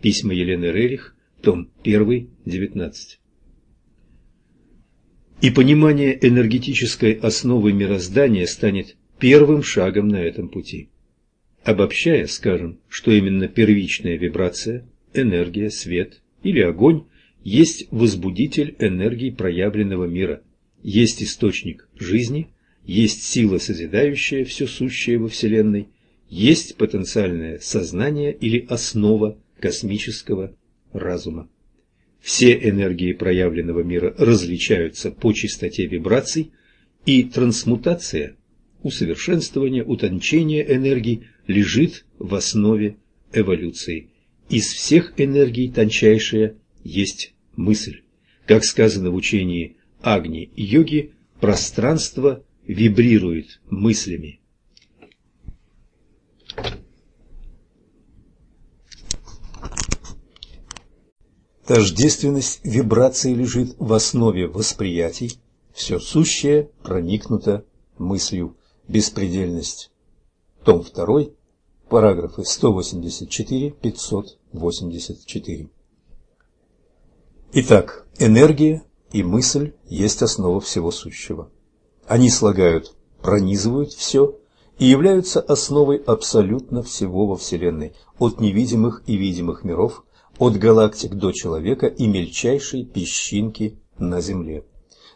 [SPEAKER 3] Письма Елены Рерих, том 1, 19. И понимание энергетической основы мироздания станет первым шагом на этом пути. Обобщая, скажем, что именно первичная вибрация, энергия, свет или огонь есть возбудитель энергии проявленного мира – есть источник жизни, есть сила, созидающая все сущее во Вселенной, есть потенциальное сознание или основа космического разума. Все энергии проявленного мира различаются по частоте вибраций, и трансмутация, усовершенствование, утончение энергий лежит в основе эволюции. Из всех энергий тончайшая есть мысль. Как сказано в учении Агни-йоги пространство вибрирует мыслями. Тождественность вибрации лежит в основе восприятий, все сущее проникнуто мыслью, беспредельность. Том 2, параграфы 184-584. Итак, энергия и мысль есть основа всего сущего. Они слагают, пронизывают все и являются основой абсолютно всего во Вселенной, от невидимых и видимых миров, от галактик до человека и мельчайшей песчинки на Земле.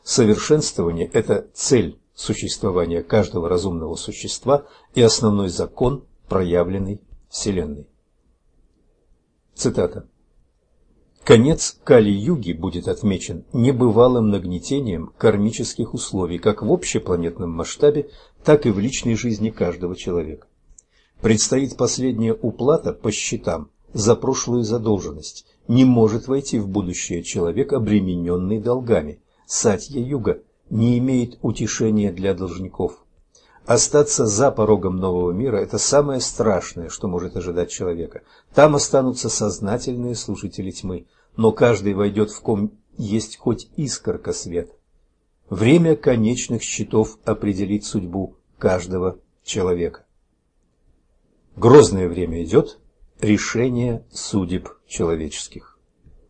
[SPEAKER 3] Совершенствование – это цель существования каждого разумного существа и основной закон проявленной Вселенной. Цитата. Конец Кали-юги будет отмечен небывалым нагнетением кармических условий как в общепланетном масштабе, так и в личной жизни каждого человека. Предстоит последняя уплата по счетам за прошлую задолженность. Не может войти в будущее человек, обремененный долгами. Сатья-юга не имеет утешения для должников. Остаться за порогом нового мира – это самое страшное, что может ожидать человека. Там останутся сознательные служители тьмы, но каждый войдет в ком есть хоть искорка света. Время конечных счетов определит судьбу каждого человека. Грозное время идет, решение судеб человеческих.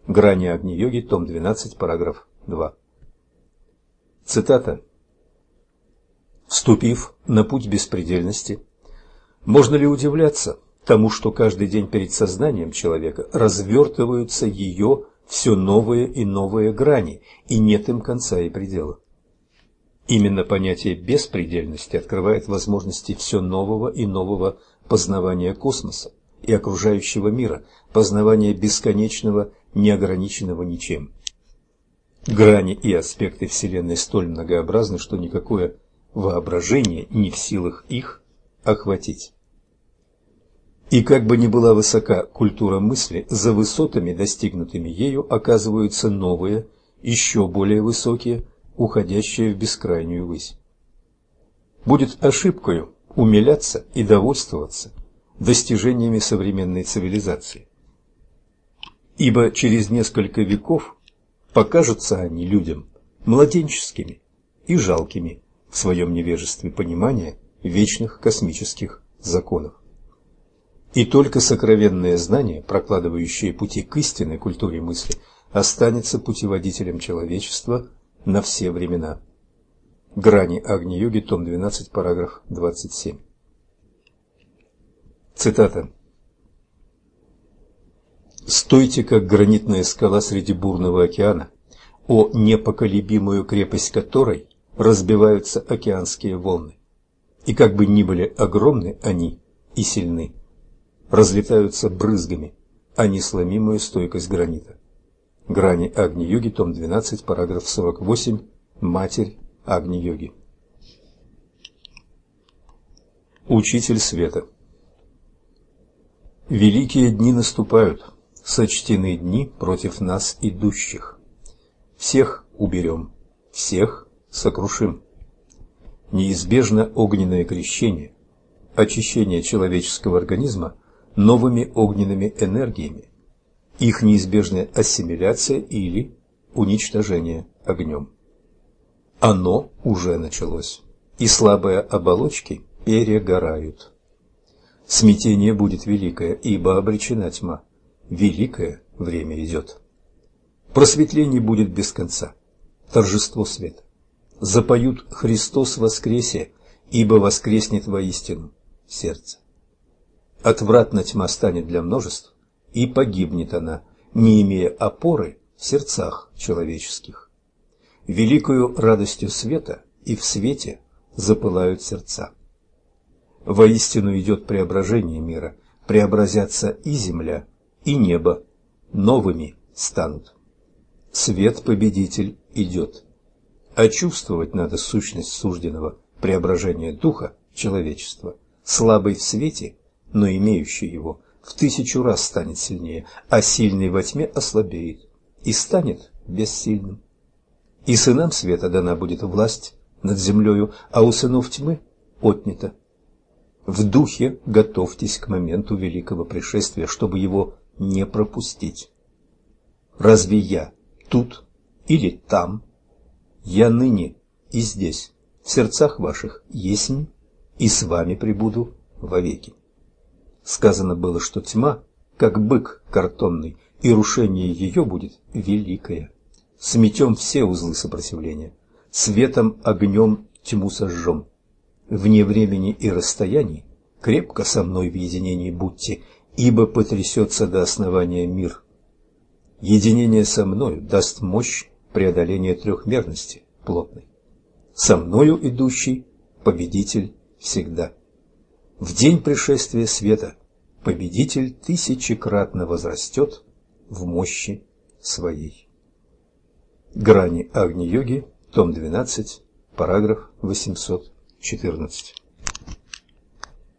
[SPEAKER 3] Грани Агни-йоги, том 12, параграф 2. Цитата. Вступив на путь беспредельности, можно ли удивляться тому, что каждый день перед сознанием человека развертываются ее все новые и новые грани, и нет им конца и предела? Именно понятие беспредельности открывает возможности все нового и нового познавания космоса и окружающего мира, познавания бесконечного, неограниченного ничем. Грани и аспекты Вселенной столь многообразны, что никакое воображение не в силах их охватить. И как бы ни была высока культура мысли, за высотами, достигнутыми ею, оказываются новые, еще более высокие, уходящие в бескрайнюю высь. Будет ошибкою умиляться и довольствоваться достижениями современной цивилизации. Ибо через несколько веков покажутся они людям младенческими и жалкими в своем невежестве понимания вечных космических законов. И только сокровенное знание, прокладывающее пути к истинной культуре мысли, останется путеводителем человечества на все времена. Грани Агни-йоги, том 12, параграф 27. Цитата. «Стойте, как гранитная скала среди бурного океана, о непоколебимую крепость которой разбиваются океанские волны, и как бы ни были огромны они и сильны, разлетаются брызгами, а несломимую стойкость гранита. Грани Агни-йоги, том 12, параграф 48, Матерь Агни-йоги. Учитель света Великие дни наступают, сочтены дни против нас идущих. Всех уберем, всех сокрушим. Неизбежно огненное крещение, очищение человеческого организма новыми огненными энергиями, их неизбежная ассимиляция или уничтожение огнем. Оно уже началось, и слабые оболочки перегорают. Смятение будет великое, ибо обречена тьма. Великое время идет. Просветление будет без конца. Торжество света. Запоют Христос воскресе, ибо воскреснет воистину сердце. Отвратна тьма станет для множеств, и погибнет она, не имея опоры в сердцах человеческих. Великою радостью света и в свете запылают сердца. Воистину идет преображение мира, преобразятся и земля, и небо, новыми станут. Свет-победитель идет. А чувствовать надо сущность сужденного преображения духа человечества, слабый в свете, но имеющий его, в тысячу раз станет сильнее, а сильный во тьме ослабеет и станет бессильным. И сынам света дана будет власть над землею, а у сынов тьмы отнята. В духе готовьтесь к моменту великого пришествия, чтобы его не пропустить. Разве я тут или там? Я ныне и здесь, в сердцах ваших есть, и с вами пребуду вовеки. Сказано было, что тьма, как бык картонный, и рушение ее будет великое. Сметем все узлы сопротивления, светом, огнем тьму сожжем. Вне времени и расстояний крепко со мной в единении будьте, ибо потрясется до основания мир. Единение со мною даст мощь преодоления трехмерности плотной. Со мною идущий победитель всегда. В день пришествия света победитель тысячекратно возрастет в мощи своей. Грани Агни-йоги, том 12, параграф 814.